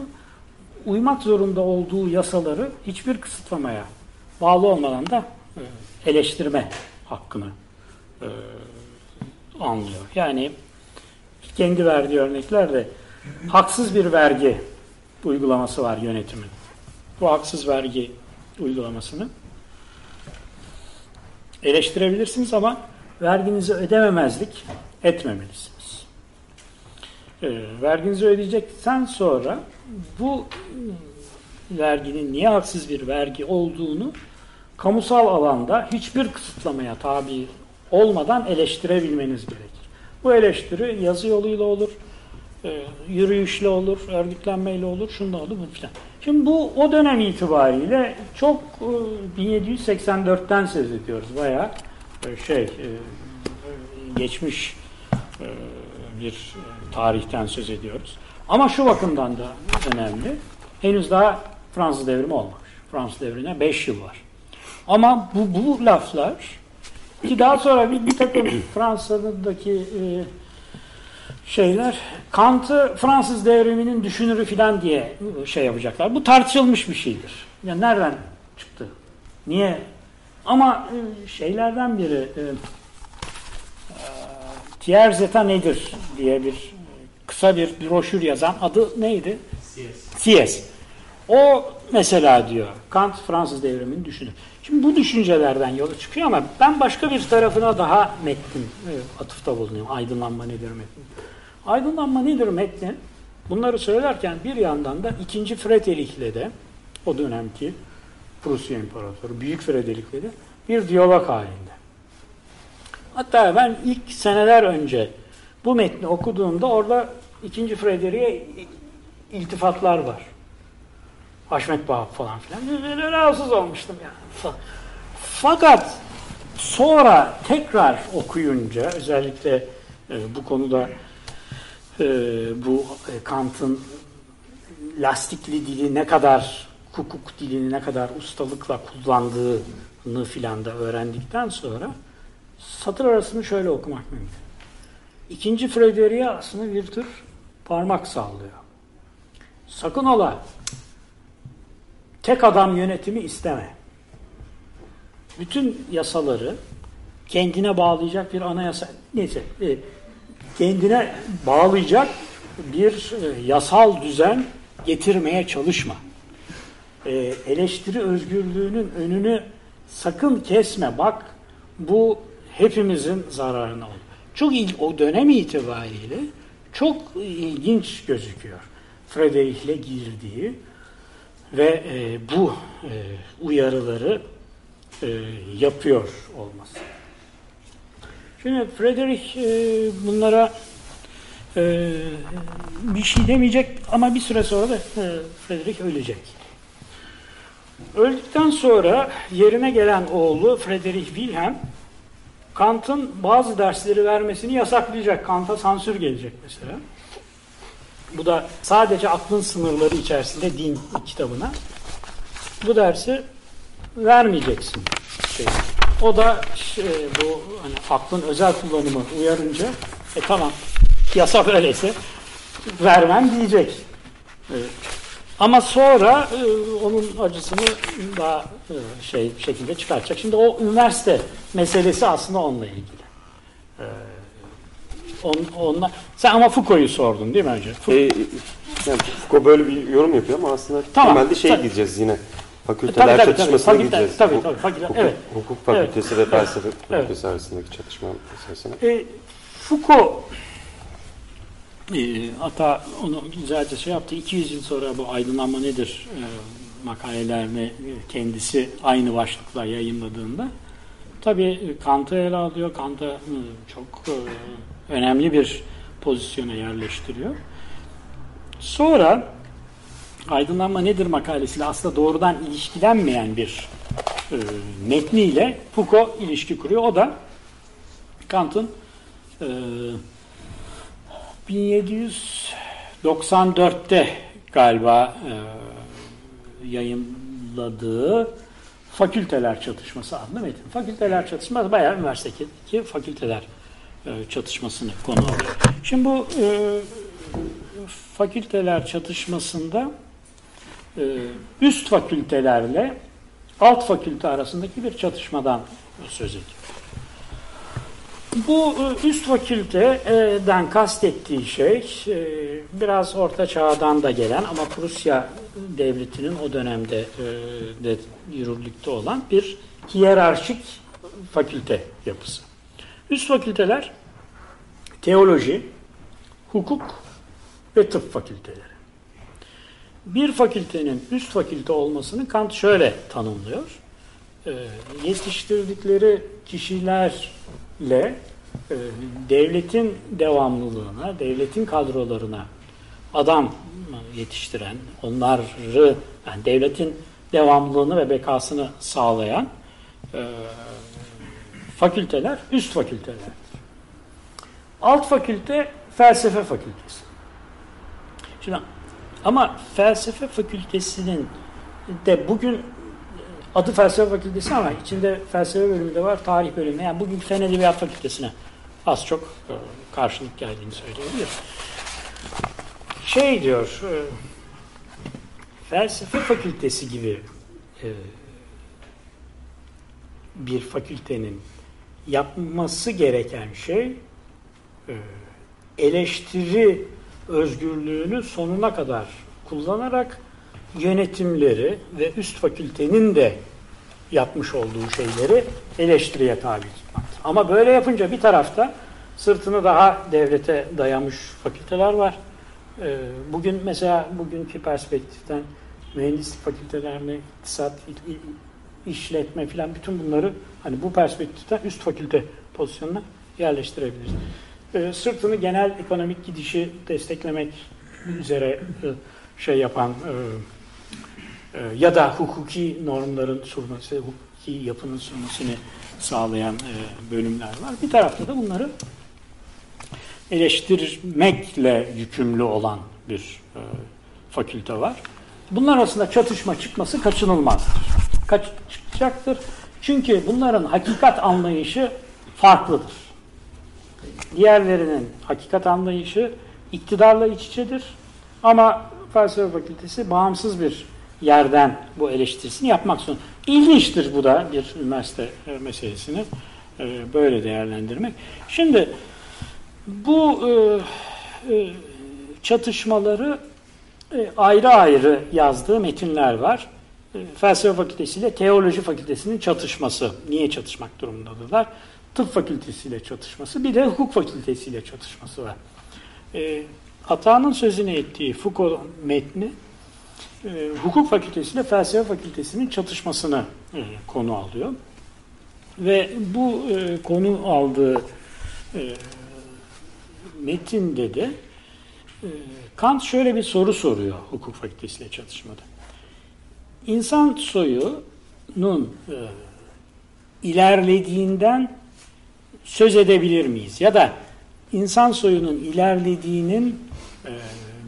uymak zorunda olduğu yasaları hiçbir kısıtlamaya bağlı olmadan da e, eleştirme hakkını e, anlıyor. Yani kendi verdiği örneklerde haksız bir vergi uygulaması var yönetimin. Bu haksız vergi uygulamasını eleştirebilirsiniz ama verginizi ödememezlik etmemelisiniz. E, verginizi ödeyecekten sonra bu verginin niye haksız bir vergi olduğunu kamusal alanda hiçbir kısıtlamaya tabi olmadan eleştirebilmeniz gerekir. Bu eleştiri yazı yoluyla olur, e, yürüyüşle olur, örgütlenmeyle olur, şunda olur, bu filan. Şimdi bu o dönem itibariyle çok e, 1784'ten söz ediyoruz. Bayağı e, şey e, geçmiş e, bir e, tarihten söz ediyoruz. Ama şu bakımdan da önemli. Henüz daha Fransız devrimi olmamış. Fransız devrine 5 yıl var. Ama bu, bu laflar ki daha sonra bir, bir takım Fransa'daki e, şeyler Kant'ı Fransız devriminin düşünürü filan diye şey yapacaklar. Bu tartışılmış bir şeydir. Yani nereden çıktı? Niye? Ama e, şeylerden biri e, e, Thiers Zeta nedir diye bir e, kısa bir broşür yazan adı neydi? Sies. O mesela diyor Kant Fransız devrimini düşünür. Şimdi bu düşüncelerden yola çıkıyor ama ben başka bir tarafına daha metnin e, atıfta bulunayım. Aydınlanma nedir metnin? Aydınlanma nedir metnin? Bunları söylerken bir yandan da 2. Frederick'le de o dönemki Prusya İmparatoru Büyük Frederick'le de bir diyalog halinde. Hatta ben ilk seneler önce bu metni okuduğumda orada 2. Frederick'e iltifatlar var. Haşmet Bağ falan filan. Rahatsız olmuştum yani. Fakat sonra tekrar okuyunca özellikle e, bu konuda e, bu e, Kant'ın lastikli dili ne kadar hukuk dilini ne kadar ustalıkla kullandığını filan da öğrendikten sonra satır arasını şöyle okumak mümkün. İkinci Frederick'e aslında bir tür parmak sallıyor. Sakın ola tek adam yönetimi isteme. Bütün yasaları kendine bağlayacak bir anayasa, neyse e, kendine bağlayacak bir e, yasal düzen getirmeye çalışma. E, eleştiri özgürlüğünün önünü sakın kesme. Bak bu hepimizin zararına olur. Çok il, o dönem itibariyle çok ilginç gözüküyor. Frederick'le girdiği ve e, bu e, uyarıları e, yapıyor olması. Şimdi Frederick e, bunlara e, bir şey demeyecek ama bir süre sonra da e, Frederick ölecek. Öldükten sonra yerine gelen oğlu Frederick Wilhelm Kant'ın bazı dersleri vermesini yasaklayacak. Kant'a sansür gelecek mesela. Bu da sadece aklın sınırları içerisinde din kitabına. Bu dersi vermeyeceksin. Şey. O da şey, bu hani aklın özel kullanımı uyarınca e tamam yasa böyleyse vermem diyecek. Evet. Ama sonra e, onun acısını daha e, şey şekilde çıkartacak. Şimdi o üniversite meselesi aslında onunla ilgili. E, on, onunla, sen ama Foucault'u sordun değil mi önce? Foucault, e, yani Foucault böyle bir yorum yapıyor ama aslında tamam, temelde şey tabii. gideceğiz yine. Fakülteler tabii, tabii, çatışmasına tabii, gideceğiz. Tabii tabii. Fakülte, hukuk, evet. hukuk fakültesi evet. ve felsefe fakültesi evet. arasındaki çatışma meselesine. E, Foucault e, hatta onu güzelce şey yaptı. 200 yıl sonra bu aydınlanma nedir e, makalelerini kendisi aynı başlıkla yayınladığında tabii Kant'ı ele alıyor. Kant'ı e, çok e, önemli bir pozisyona yerleştiriyor. Sonra aydınlanma nedir makalesiyle aslında doğrudan ilişkilenmeyen bir e, metniyle Foucault ilişki kuruyor. O da Kant'ın e, 1794'te galiba e, yayınladığı Fakülteler Çatışması adlı metin. Fakülteler Çatışması bayağı üniversitedeki fakülteler e, çatışmasını konu alıyor. Şimdi bu e, fakülteler çatışmasında üst fakültelerle alt fakülte arasındaki bir çatışmadan söz ediyor. Bu e, üst fakülteden kastettiği şey e, biraz orta çağdan da gelen ama Prusya devletinin o dönemde e, de yürürlükte olan bir hiyerarşik fakülte yapısı. Üst fakülteler teoloji, hukuk ve tıp fakülteleri. Bir fakültenin üst fakülte olmasını Kant şöyle tanımlıyor. Yetiştirdikleri kişiler ile e, devletin devamlılığına, devletin kadrolarına adam yetiştiren, onları yani devletin devamlılığını ve bekasını sağlayan e, fakülteler üst fakültelerdir. Alt fakülte felsefe fakültesi. Şimdi ama felsefe fakültesinin de bugün adı felsefe fakültesi ama içinde felsefe bölümü de var, tarih bölümü. Yani bugün Fen Edebiyat Fakültesine az çok e, karşılık geldiğini söyleyebiliriz. Şey diyor, e, felsefe fakültesi gibi e, bir fakültenin yapması gereken şey eleştiri özgürlüğünü sonuna kadar kullanarak yönetimleri ve üst fakültenin de yapmış olduğu şeyleri eleştiriye tabi tutmaktır. Ama böyle yapınca bir tarafta sırtını daha devlete dayamış fakülteler var. Ee, bugün mesela bugünkü perspektiften mühendislik fakültelerine iktisat, işletme filan bütün bunları hani bu perspektiften üst fakülte pozisyonuna yerleştirebiliriz. Ee, sırtını genel ekonomik gidişi desteklemek üzere e, şey yapan e, e, ya da hukuki normların sürmesi, hukuki yapının sürmesini sağlayan bölümler var. Bir tarafta da bunları eleştirmekle yükümlü olan bir fakülte var. Bunlar arasında çatışma çıkması kaçınılmazdır. Kaç çıkacaktır? Çünkü bunların hakikat anlayışı farklıdır. Diğerlerinin hakikat anlayışı iktidarla iç içedir. Ama felsefe fakültesi bağımsız bir yerden bu eleştirisini yapmak zorunda. İlginçtir bu da bir üniversite e, meselesini e, böyle değerlendirmek. Şimdi bu e, çatışmaları ayrı ayrı yazdığı metinler var. Felsefe Fakültesi ile Teoloji Fakültesinin çatışması. Niye çatışmak durumundadırlar? Tıp Fakültesi ile çatışması. Bir de Hukuk Fakültesi ile çatışması var. E, Atağının sözünü ettiği Foucault metni e, hukuk fakültesi ile felsefe fakültesinin çatışmasını e, konu alıyor. Ve bu e, konu aldığı e, metinde de e, Kant şöyle bir soru soruyor hukuk fakültesiyle çatışmada. İnsan soyunun e, ilerlediğinden söz edebilir miyiz? Ya da insan soyunun ilerlediğinin e,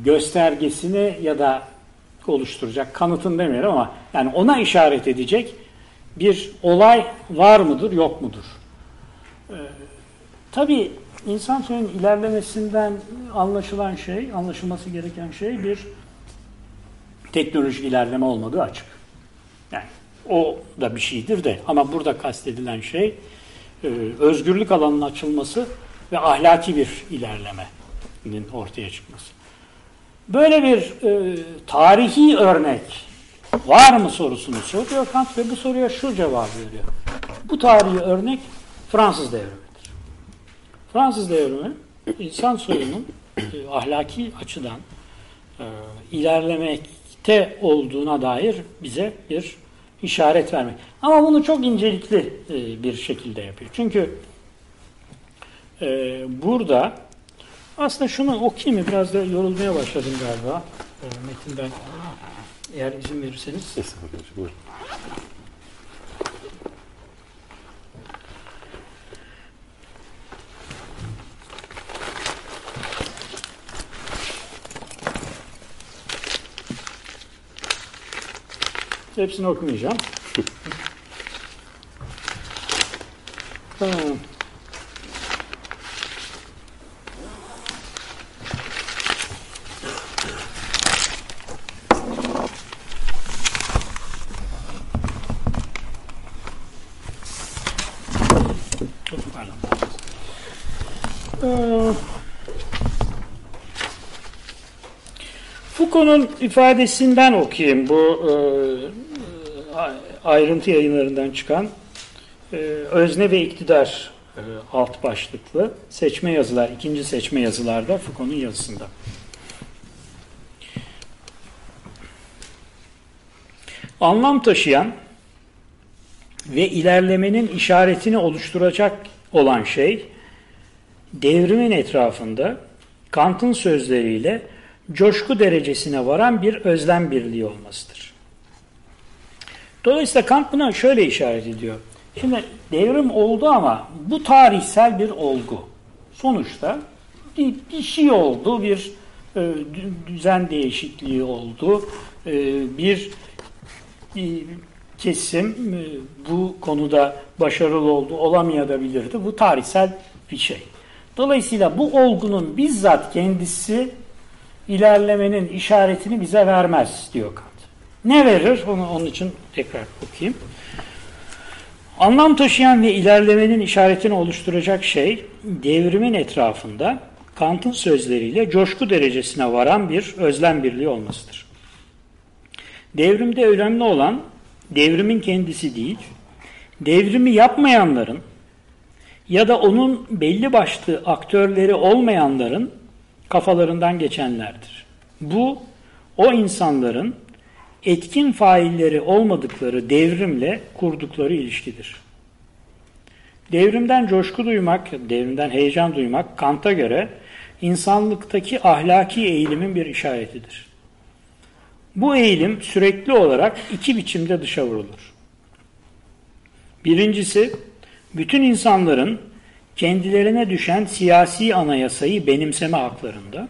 göstergesini ya da oluşturacak, kanıtın demiyorum ama yani ona işaret edecek bir olay var mıdır, yok mudur? Ee, tabii insan soyunun ilerlemesinden anlaşılan şey, anlaşılması gereken şey bir teknolojik ilerleme olmadığı açık. Yani o da bir şeydir de ama burada kastedilen şey e, özgürlük alanının açılması ve ahlaki bir ilerlemenin ortaya çıkması. Böyle bir e, tarihi örnek var mı sorusunu soruyor Kant ve bu soruya şu cevabı veriyor. Bu tarihi örnek Fransız devrimidir. Fransız devrimi insan soyunun e, ahlaki açıdan e, ilerlemekte olduğuna dair bize bir işaret vermek. Ama bunu çok incelikli e, bir şekilde yapıyor. Çünkü e, burada aslında şunu okuyayım mı? Biraz da yorulmaya başladım galiba. E, metinden eğer izin verirseniz. Estağfurullah. Buyurun. Hepsini okumayacağım. tamam. Foucault'un ifadesinden okuyayım bu e, ayrıntı yayınlarından çıkan e, özne ve iktidar e, alt başlıklı seçme yazılar, ikinci seçme yazılarda Foucault'un yazısında. Anlam taşıyan ve ilerlemenin işaretini oluşturacak olan şey devrimin etrafında Kant'ın sözleriyle coşku derecesine varan bir özlem birliği olmasıdır. Dolayısıyla Kant buna şöyle işaret ediyor. Şimdi devrim oldu ama bu tarihsel bir olgu. Sonuçta bir, bir şey oldu, bir e, düzen değişikliği oldu, e, bir, bir kesim e, bu konuda başarılı oldu, olamayabilirdi. Bu tarihsel bir şey. Dolayısıyla bu olgunun bizzat kendisi ilerlemenin işaretini bize vermez diyor Kant. Ne verir? Onu, onun için tekrar okuyayım. Anlam taşıyan ve ilerlemenin işaretini oluşturacak şey devrimin etrafında Kant'ın sözleriyle coşku derecesine varan bir özlem birliği olmasıdır. Devrimde önemli olan devrimin kendisi değil, devrimi yapmayanların ya da onun belli başlı aktörleri olmayanların kafalarından geçenlerdir. Bu o insanların etkin failleri olmadıkları devrimle kurdukları ilişkidir. Devrimden coşku duymak, devrimden heyecan duymak Kant'a göre insanlıktaki ahlaki eğilimin bir işaretidir. Bu eğilim sürekli olarak iki biçimde dışa vurulur. Birincisi, bütün insanların kendilerine düşen siyasi anayasayı benimseme haklarında.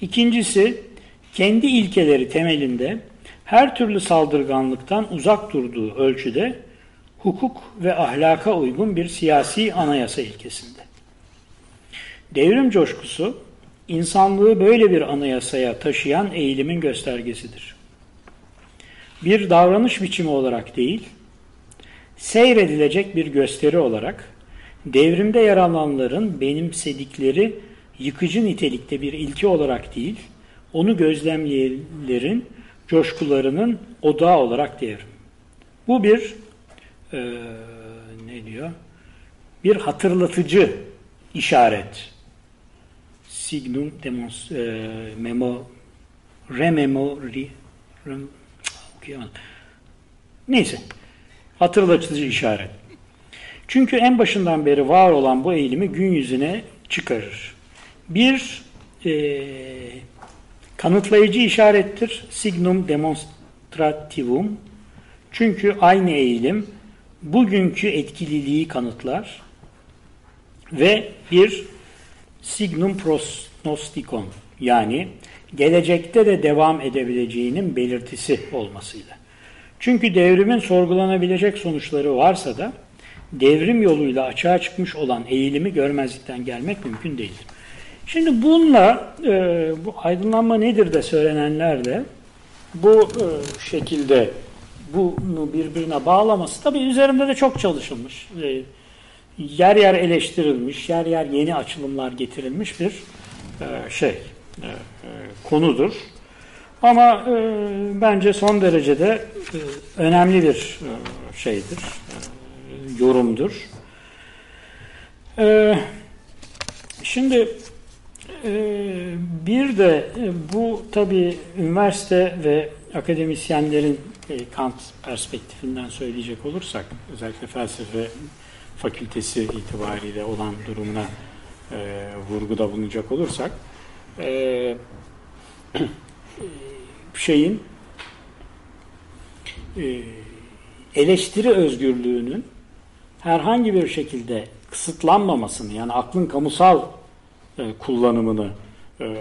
İkincisi, kendi ilkeleri temelinde her türlü saldırganlıktan uzak durduğu ölçüde hukuk ve ahlaka uygun bir siyasi anayasa ilkesinde. Devrim coşkusu, insanlığı böyle bir anayasaya taşıyan eğilimin göstergesidir. Bir davranış biçimi olarak değil, seyredilecek bir gösteri olarak devrimde yer alanların benimsedikleri yıkıcı nitelikte bir ilki olarak değil, onu gözlemleyenlerin coşkularının odağı olarak devrim. Bu bir e, ne diyor? Bir hatırlatıcı işaret. Signum demos, e, memo rememori rem, okuyamadım. Neyse. Hatırlatıcı işaret. Çünkü en başından beri var olan bu eğilimi gün yüzüne çıkarır. Bir e, kanıtlayıcı işarettir. Signum demonstrativum. Çünkü aynı eğilim bugünkü etkililiği kanıtlar ve bir signum prognosticon yani gelecekte de devam edebileceğinin belirtisi olmasıyla. Çünkü devrimin sorgulanabilecek sonuçları varsa da devrim yoluyla açığa çıkmış olan eğilimi görmezlikten gelmek mümkün değildir. Şimdi bununla e, bu aydınlanma nedir de söylenenler de bu e, şekilde bunu birbirine bağlaması tabii üzerinde de çok çalışılmış. E, yer yer eleştirilmiş, yer yer yeni açılımlar getirilmiş bir e, şey, e, e, konudur. Ama e, bence son derecede e, önemli bir e, şeydir, e, yorumdur. E, şimdi e, bir de e, bu tabi üniversite ve akademisyenlerin e, Kant perspektifinden söyleyecek olursak, özellikle felsefe fakültesi itibariyle olan durumuna e, vurguda bulunacak olursak, e, şeyin e, eleştiri özgürlüğünün herhangi bir şekilde kısıtlanmamasını yani aklın kamusal e, kullanımını e,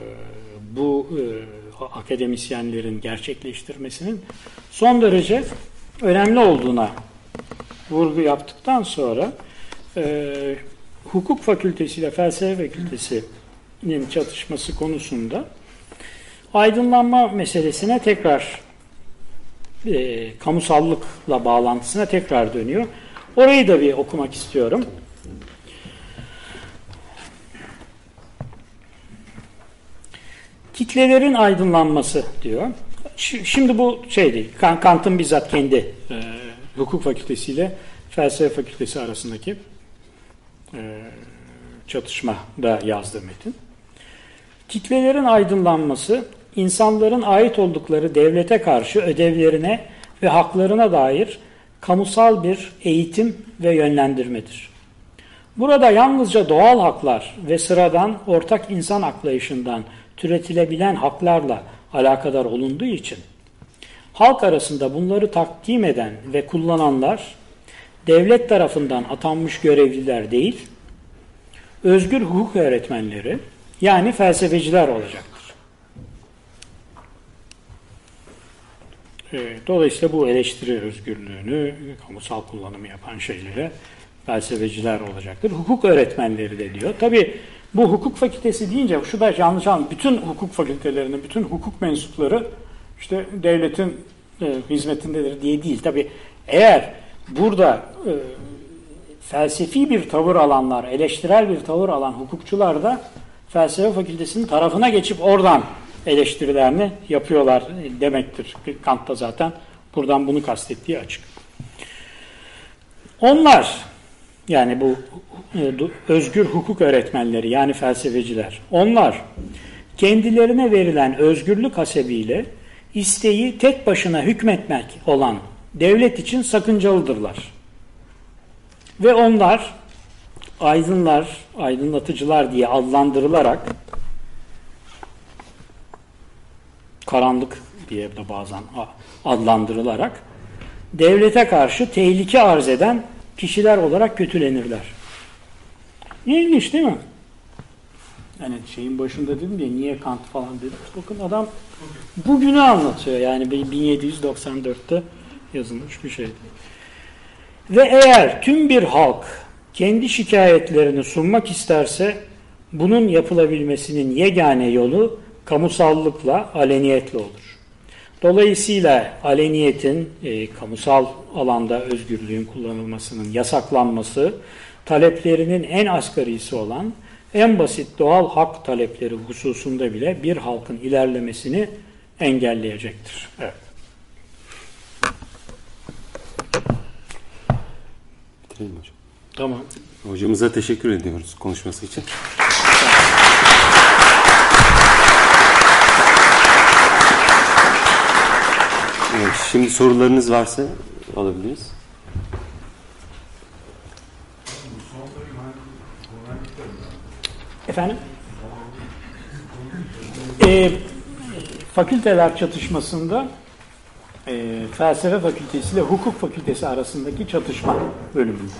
bu akademisyenlerin gerçekleştirmesinin son derece önemli olduğuna vurgu yaptıktan sonra hukuk fakültesi ile felsefe fakültesinin çatışması konusunda aydınlanma meselesine tekrar e, kamusallıkla bağlantısına tekrar dönüyor. Orayı da bir okumak istiyorum. Kitlelerin aydınlanması diyor. Şimdi bu şey değil, Kant'ın bizzat kendi e, hukuk fakültesi ile felsefe fakültesi arasındaki e, çatışmada yazdığı metin. Kitlelerin aydınlanması insanların ait oldukları devlete karşı ödevlerine ve haklarına dair kamusal bir eğitim ve yönlendirmedir. Burada yalnızca doğal haklar ve sıradan ortak insan aklayışından türetilebilen haklarla alakadar olunduğu için halk arasında bunları takdim eden ve kullananlar devlet tarafından atanmış görevliler değil, özgür hukuk öğretmenleri yani felsefeciler olacaktır. Ee, Dolayısıyla bu eleştiri özgürlüğünü, kamusal kullanımı yapan şeylere felsefeciler olacaktır. Hukuk öğretmenleri de diyor. Tabi bu hukuk fakültesi deyince şu da yanlış anladım. Bütün hukuk fakültelerinin, bütün hukuk mensupları işte devletin e, hizmetindedir diye değil. Tabi eğer burada e, felsefi bir tavır alanlar, eleştirel bir tavır alan hukukçular da felsefe fakültesinin tarafına geçip oradan eleştirilerini yapıyorlar demektir. Kant da zaten buradan bunu kastettiği açık. Onlar yani bu e, özgür hukuk öğretmenleri yani felsefeciler onlar kendilerine verilen özgürlük hasebiyle isteği tek başına hükmetmek olan devlet için sakıncalıdırlar. Ve onlar aydınlar, aydınlatıcılar diye adlandırılarak karanlık diye de bazen adlandırılarak devlete karşı tehlike arz eden kişiler olarak kötülenirler. İlginç değil mi? Yani şeyin başında dedim ya niye Kant falan dedim. Bakın adam bugünü anlatıyor. Yani 1794'te yazılmış bir şeydi. Ve eğer tüm bir halk kendi şikayetlerini sunmak isterse bunun yapılabilmesinin yegane yolu kamusallıkla, aleniyetle olur. Dolayısıyla aleniyetin, e, kamusal alanda özgürlüğün kullanılmasının yasaklanması, taleplerinin en asgarisi olan en basit doğal hak talepleri hususunda bile bir halkın ilerlemesini engelleyecektir. Evet. Bitirelim hocam. Tamam. Hocamıza teşekkür ediyoruz konuşması için. Evet, şimdi sorularınız varsa alabiliriz. Efendim? E, fakülteler çatışmasında e, felsefe fakültesi ile hukuk fakültesi arasındaki çatışma bölümünde.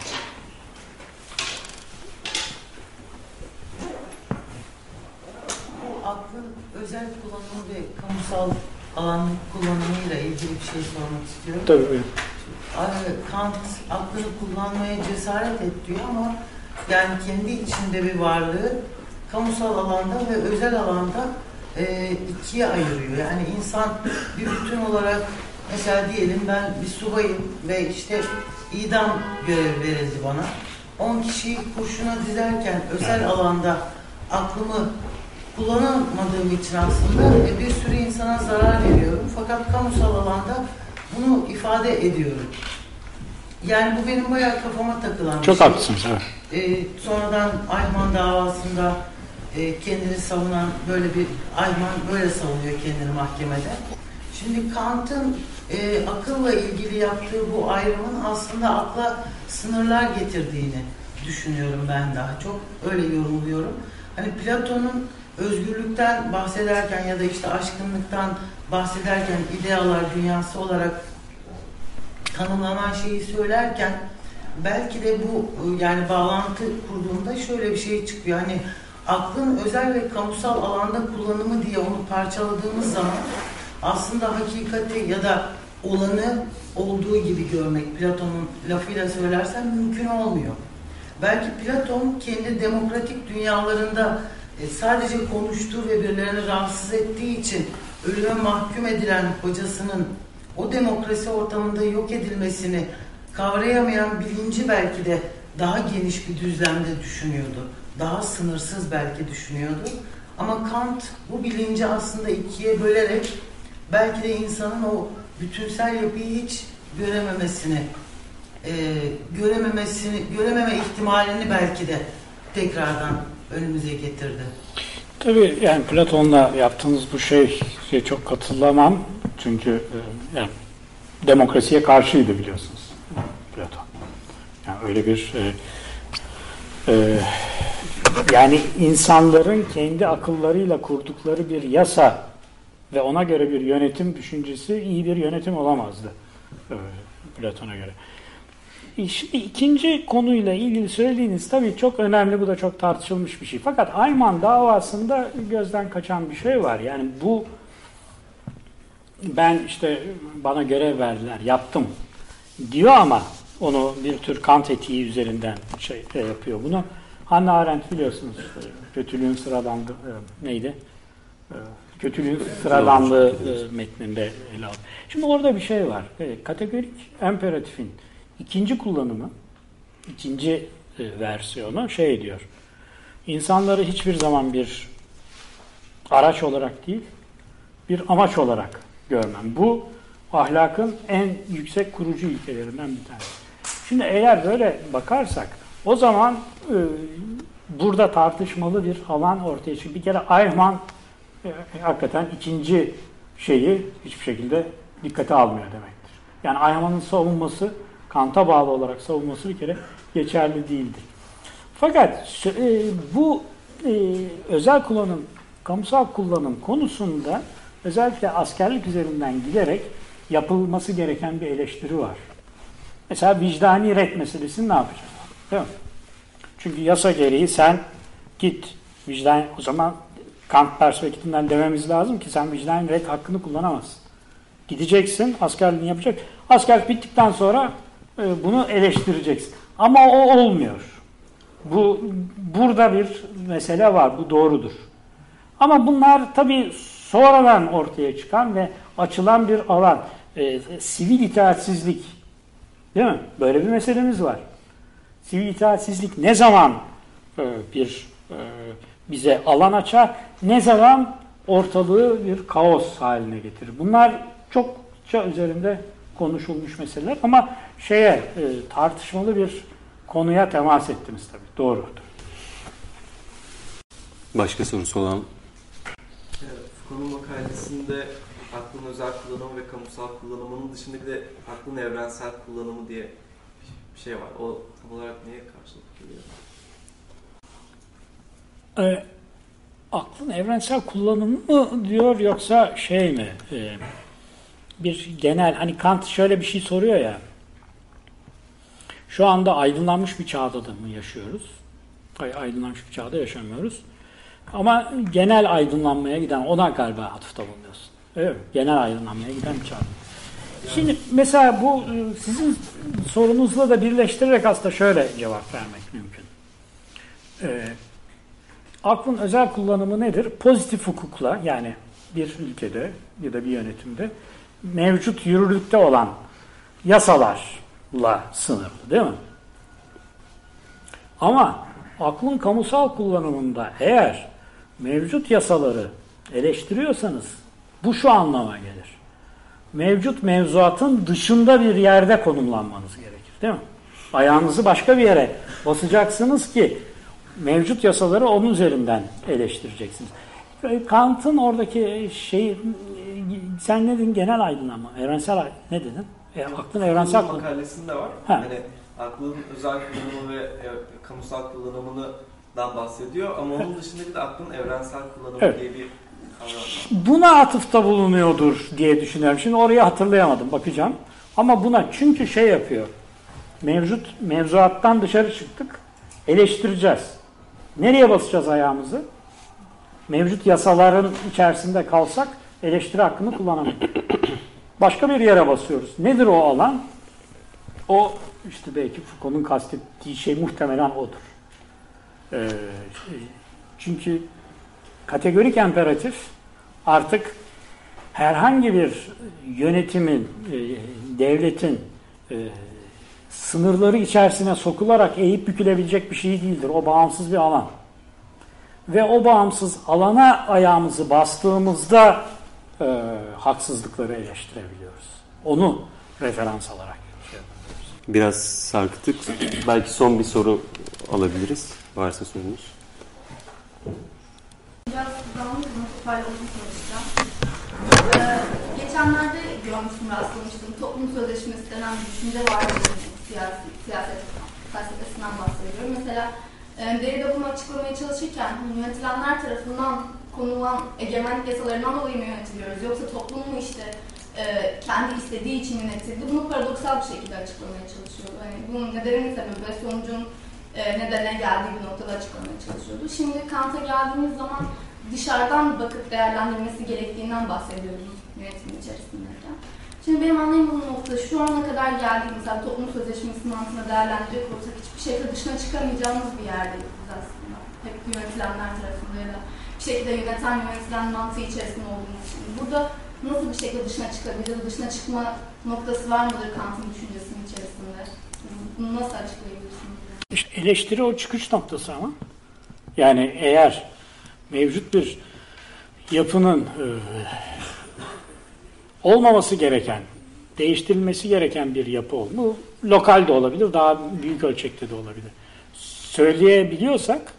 Bu aklın özel kullanımı ve kamusal alan kullanımıyla ilgili bir şey sormak istiyorum. Tabii buyurun. Kant aklını kullanmaya cesaret et diyor ama yani kendi içinde bir varlığı kamusal alanda ve özel alanda e, ikiye ayırıyor. Yani insan bir bütün olarak mesela diyelim ben bir subayım ve işte idam görevi verildi bana. 10 kişiyi kurşuna dizerken özel alanda aklımı kullanamadığım için aslında e, bir sürü insana zarar veriyorum. Fakat kamusal alanda bunu ifade ediyorum. Yani bu benim bayağı kafama takılan bir Çok şey. haklısınız. Evet. Ee, sonradan Ayman davasında e, kendini savunan böyle bir Ayman böyle savunuyor kendini mahkemede. Şimdi Kant'ın e, akılla ilgili yaptığı bu ayrımın aslında akla sınırlar getirdiğini düşünüyorum ben daha çok. Öyle yorumluyorum. Hani Platon'un özgürlükten bahsederken ya da işte aşkınlıktan bahsederken idealar dünyası olarak tanımlanan şeyi söylerken belki de bu yani bağlantı kurduğumda şöyle bir şey çıkıyor. Hani aklın özel ve kamusal alanda kullanımı diye onu parçaladığımız zaman aslında hakikati ya da olanı olduğu gibi görmek Platon'un lafıyla söylersen mümkün olmuyor. Belki Platon kendi demokratik dünyalarında e, sadece konuştuğu ve birilerini rahatsız ettiği için ölüme mahkum edilen hocasının o demokrasi ortamında yok edilmesini kavrayamayan bilinci belki de daha geniş bir düzlemde düşünüyordu. Daha sınırsız belki düşünüyordu. Ama Kant bu bilinci aslında ikiye bölerek belki de insanın o bütünsel yapıyı hiç görememesini e, görememesini görememe ihtimalini belki de tekrardan önümüze getirdi. Tabii yani Platon'la yaptığınız bu şey, çok katılamam. Çünkü e, yani demokrasiye karşıydı biliyorsunuz Platon. Yani öyle bir e, Ee, yani insanların kendi akıllarıyla kurdukları bir yasa ve ona göre bir yönetim düşüncesi iyi bir yönetim olamazdı. Ee, Platon'a göre. Şimdi ikinci konuyla ilgili söylediğiniz tabii çok önemli, bu da çok tartışılmış bir şey. Fakat Ayman davasında gözden kaçan bir şey var. Yani bu ben işte bana görev verdiler, yaptım diyor ama onu bir tür kant etiği üzerinden şey e, yapıyor bunu. Hannah Arendt biliyorsunuz kötülüğün sıradanlığı e, neydi? E, kötülüğün sıradanlığı e, metninde ele aldı. Şimdi orada bir şey var. E, kategorik imperatifin ikinci kullanımı, ikinci e, versiyonu şey diyor. İnsanları hiçbir zaman bir araç olarak değil, bir amaç olarak görmem. Bu ahlakın en yüksek kurucu ilkelerinden bir tanesi. Şimdi eğer böyle bakarsak o zaman e, burada tartışmalı bir alan ortaya çıkıyor. Bir kere Eichmann e, hakikaten ikinci şeyi hiçbir şekilde dikkate almıyor demektir. Yani Eichmann'ın savunması Kant'a bağlı olarak savunması bir kere geçerli değildir. Fakat e, bu e, özel kullanım, kamusal kullanım konusunda özellikle askerlik üzerinden giderek yapılması gereken bir eleştiri var. Mesela vicdani red meselesini ne yapacağız? Değil mi? Çünkü yasa gereği sen git vicdan o zaman Kant perspektifinden dememiz lazım ki sen vicdan red hakkını kullanamazsın. Gideceksin, askerliğini yapacak. Asker bittikten sonra bunu eleştireceksin. Ama o olmuyor. Bu burada bir mesele var. Bu doğrudur. Ama bunlar tabii sonradan ortaya çıkan ve açılan bir alan. E, sivil itaatsizlik. Değil mi? Böyle bir meselemiz var. Sivil itaatsizlik ne zaman e, bir e, bize alan açar, ne zaman ortalığı bir kaos haline getirir. Bunlar çokça üzerinde konuşulmuş meseleler ama şeye e, tartışmalı bir konuya temas ettiniz tabii. Doğrudur. Başka sorusu olan Foucault'un makalesinde aklın özel kullanımı ve kamusal kullanımının dışında bir de aklın evrensel kullanımı diye bir şey var. O tam olarak neye karşılık geliyor? E, aklın evrensel kullanımı mı diyor yoksa şey mi? E, bir genel hani Kant şöyle bir şey soruyor ya. Şu anda aydınlanmış bir çağda da mı yaşıyoruz? Hayır, aydınlanmış bir çağda yaşamıyoruz. Ama genel aydınlanmaya giden, ona galiba atıfta bulunuyorsun. Evet, genel aydınlanmaya giden bir çağda. Şimdi mesela bu e, sizin sorunuzla da birleştirerek aslında şöyle cevap vermek mümkün. Ee, aklın özel kullanımı nedir? Pozitif hukukla yani bir ülkede ya da bir yönetimde mevcut yürürlükte olan yasalarla sınırlı değil mi? Ama aklın kamusal kullanımında eğer mevcut yasaları eleştiriyorsanız bu şu anlama gelir. Mevcut mevzuatın dışında bir yerde konumlanmanız gerekir değil mi? Ayağınızı başka bir yere basacaksınız ki mevcut yasaları onun üzerinden eleştireceksiniz. Kant'ın oradaki şey sen ne dedin genel aydınlanma, evrensel ne dedin? E, aklın evrensel Foucault'un makalesinde var. Ha. Hani aklın özel kullanımı ve e, kamusal kullanımından bahsediyor ama onun dışında bir de aklın evrensel kullanımı Evet. diye bir. Buna atıfta bulunuyordur diye düşünüyorum. Şimdi orayı hatırlayamadım, bakacağım. Ama buna çünkü şey yapıyor. Mevcut mevzuattan dışarı çıktık, eleştireceğiz. Nereye basacağız ayağımızı? Mevcut yasaların içerisinde kalsak eleştiri hakkını kullanamayız. Başka bir yere basıyoruz. Nedir o alan? O işte belki Foucault'un kastettiği şey muhtemelen odur. Ee, çünkü kategorik imperatif artık herhangi bir yönetimin, e, devletin e, sınırları içerisine sokularak eğip bükülebilecek bir şey değildir. O bağımsız bir alan. Ve o bağımsız alana ayağımızı bastığımızda e, haksızlıkları eleştirebiliyoruz. Onu referans alarak şey yapıyoruz. biraz sarkıttık. Belki son bir soru alabiliriz. Varsa sorunuz. Biraz ama toparlamak çalışacağım. Ee, geçenlerde görmüştüm, rastlamıştım. Toplum sözleşmesi denen bir düşünce var. Siyasi, siyaset felsefesinden bahsediyorum. Mesela E, Derrida bunu açıklamaya çalışırken hani yönetilenler tarafından konulan egemenlik yasalarından dolayı mı yönetiliyoruz yoksa toplum mu işte e, kendi istediği için yönetildi? Bunu paradoksal bir şekilde açıklamaya çalışıyordu. Hani bunun nedenin sebebi sonucun e, nedene geldiği bir noktada açıklamaya çalışıyordu. Şimdi Kant'a geldiğimiz zaman dışarıdan bakıp değerlendirmesi gerektiğinden bahsediyoruz yönetimin içerisindeyken. Şimdi benim anlayamadığım nokta şu ana kadar geldiğimiz mesela toplum sözleşmesinin altında değerlendirecek olsak hiçbir şekilde dışına çıkamayacağımız bir yerdeyiz aslında. Hep yönetilenler tarafında ya da bir şekilde yöneten yönetilen mantığı içerisinde olduğumuz için. Burada nasıl bir şekilde dışına çıkabiliriz? Dışına çıkma noktası var mıdır Kant'ın düşüncesinin içerisinde? Bunu nasıl açıklayabilirsiniz? İşte eleştiri o çıkış noktası ama. Yani eğer mevcut bir yapının e, olmaması gereken, değiştirilmesi gereken bir yapı ol. Bu lokal de olabilir, daha büyük ölçekte de olabilir. Söyleyebiliyorsak,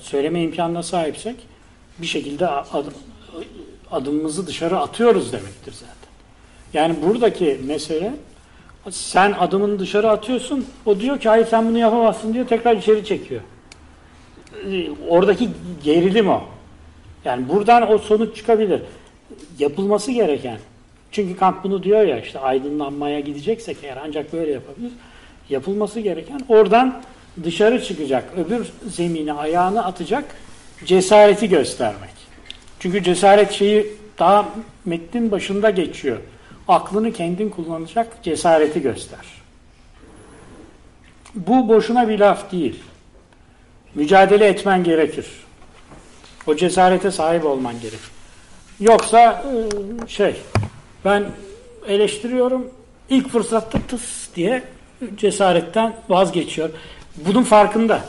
söyleme imkanına sahipsek bir şekilde adım, adımımızı dışarı atıyoruz demektir zaten. Yani buradaki mesele sen adımını dışarı atıyorsun, o diyor ki hayır sen bunu yapamazsın diyor, tekrar içeri çekiyor. Ee, Oradaki gerilim o. Yani buradan o sonuç çıkabilir. Yapılması gereken, çünkü Kant bunu diyor ya işte aydınlanmaya gideceksek eğer ancak böyle yapabiliriz. Yapılması gereken oradan dışarı çıkacak, öbür zemine ayağını atacak cesareti göstermek. Çünkü cesaret şeyi daha metnin başında geçiyor. Aklını kendin kullanacak cesareti göster. Bu boşuna bir laf değil. Mücadele etmen gerekir. O cesarete sahip olman gerekir. Yoksa e, şey ben eleştiriyorum ilk fırsatta tıs diye cesaretten vazgeçiyor. Bunun farkında.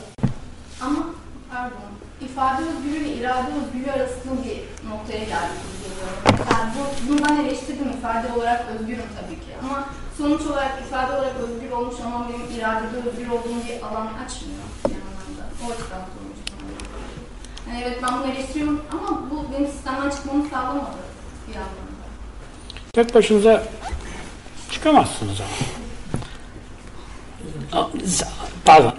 Ama pardon, ifade özgürlüğü ile irade özgürlüğü arasında bir noktaya geldik. Yani bu, bundan eleştirdim ifade olarak özgürüm tabii ki. Ama sonuç olarak ifade olarak özgür olmuş ama benim iradede özgür olduğum bir alan açmıyor bir anlamda. O açıdan. Yani evet ben bunu eleştiriyorum ama bu benim sistemden çıkmamı sağlamadı bir anlamda. Tek başınıza çıkamazsınız ama. Pardon.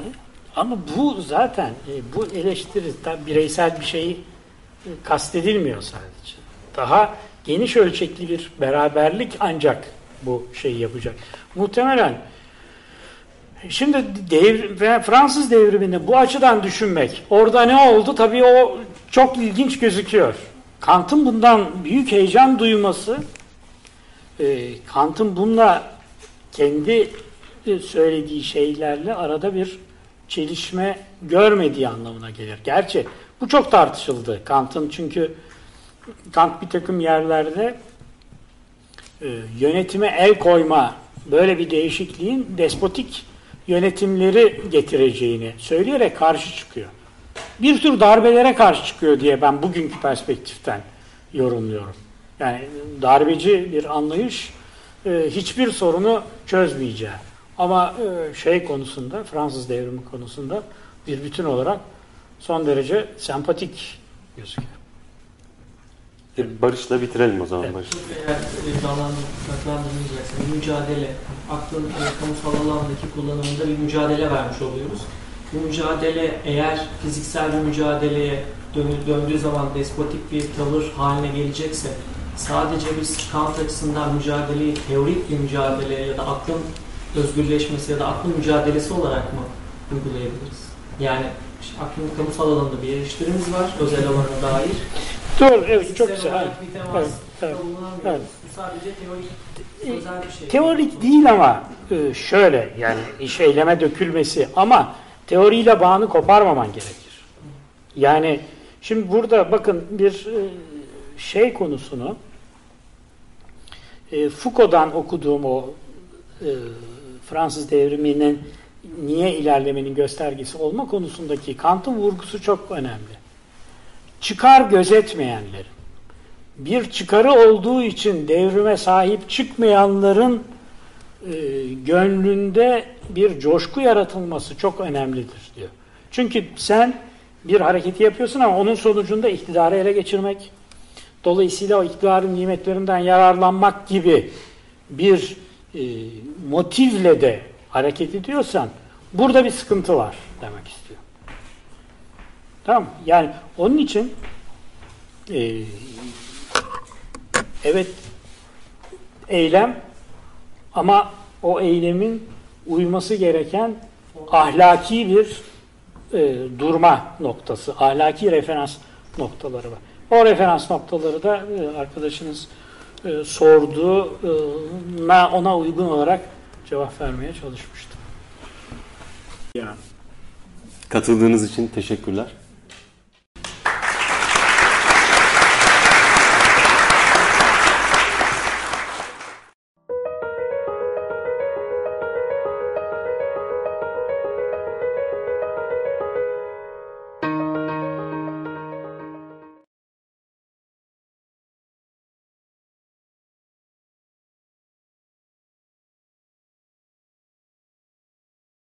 Ama bu zaten e, bu eleştiri bireysel bir şey e, kastedilmiyor sadece. Daha geniş ölçekli bir beraberlik ancak bu şeyi yapacak. Muhtemelen şimdi devr, ve Fransız devrimini bu açıdan düşünmek, orada ne oldu tabii o çok ilginç gözüküyor. Kant'ın bundan büyük heyecan duyması e, Kant'ın bununla kendi söylediği şeylerle arada bir çelişme görmediği anlamına gelir. Gerçi bu çok tartışıldı Kant'ın çünkü Kant bir takım yerlerde e, yönetime el koyma böyle bir değişikliğin despotik yönetimleri getireceğini söyleyerek karşı çıkıyor. Bir tür darbelere karşı çıkıyor diye ben bugünkü perspektiften yorumluyorum. Yani darbeci bir anlayış e, hiçbir sorunu çözmeyeceği. Ama e, şey konusunda, Fransız devrimi konusunda bir bütün olarak son derece sempatik gözüküyor. E, Barış'la bitirelim o zaman. Evet. Barış. Eğer e, bağlandırmayacaksa bir mücadele, aklın e, kamusal alandaki kullanımında bir mücadele vermiş oluyoruz. Bu mücadele eğer fiziksel bir mücadeleye dönü- döndüğü zaman despotik bir tavır haline gelecekse sadece biz Kant açısından mücadeleyi teorik bir mücadele ya da aklın özgürleşmesi ya da aklın mücadelesi olarak mı uygulayabiliriz? Yani işte aklın kamusal alanında bir eleştirimiz var, özel alana dair. Doğru, evet çok güzel. Evet, evet, sadece teorik, özel bir şey. Teorik değil ama e, şöyle yani iş eyleme dökülmesi ama teoriyle bağını koparmaman gerekir. Yani şimdi burada bakın bir e, şey konusunu e, Foucault'dan okuduğum o e, Fransız devriminin niye ilerlemenin göstergesi olma konusundaki Kant'ın vurgusu çok önemli. Çıkar gözetmeyenlerin bir çıkarı olduğu için devrime sahip çıkmayanların e, gönlünde bir coşku yaratılması çok önemlidir diyor. Çünkü sen bir hareketi yapıyorsun ama onun sonucunda iktidarı ele geçirmek, dolayısıyla o iktidarın nimetlerinden yararlanmak gibi bir e, motivle de hareket ediyorsan burada bir sıkıntı var demek istiyor. Tamam? Yani onun için e, evet eylem ama o eylemin uyması gereken ahlaki bir e, durma noktası, ahlaki referans noktaları var. O referans noktaları da e, arkadaşınız e, sorduğuna ona uygun olarak cevap vermeye çalışmıştım. Yani. Katıldığınız için teşekkürler.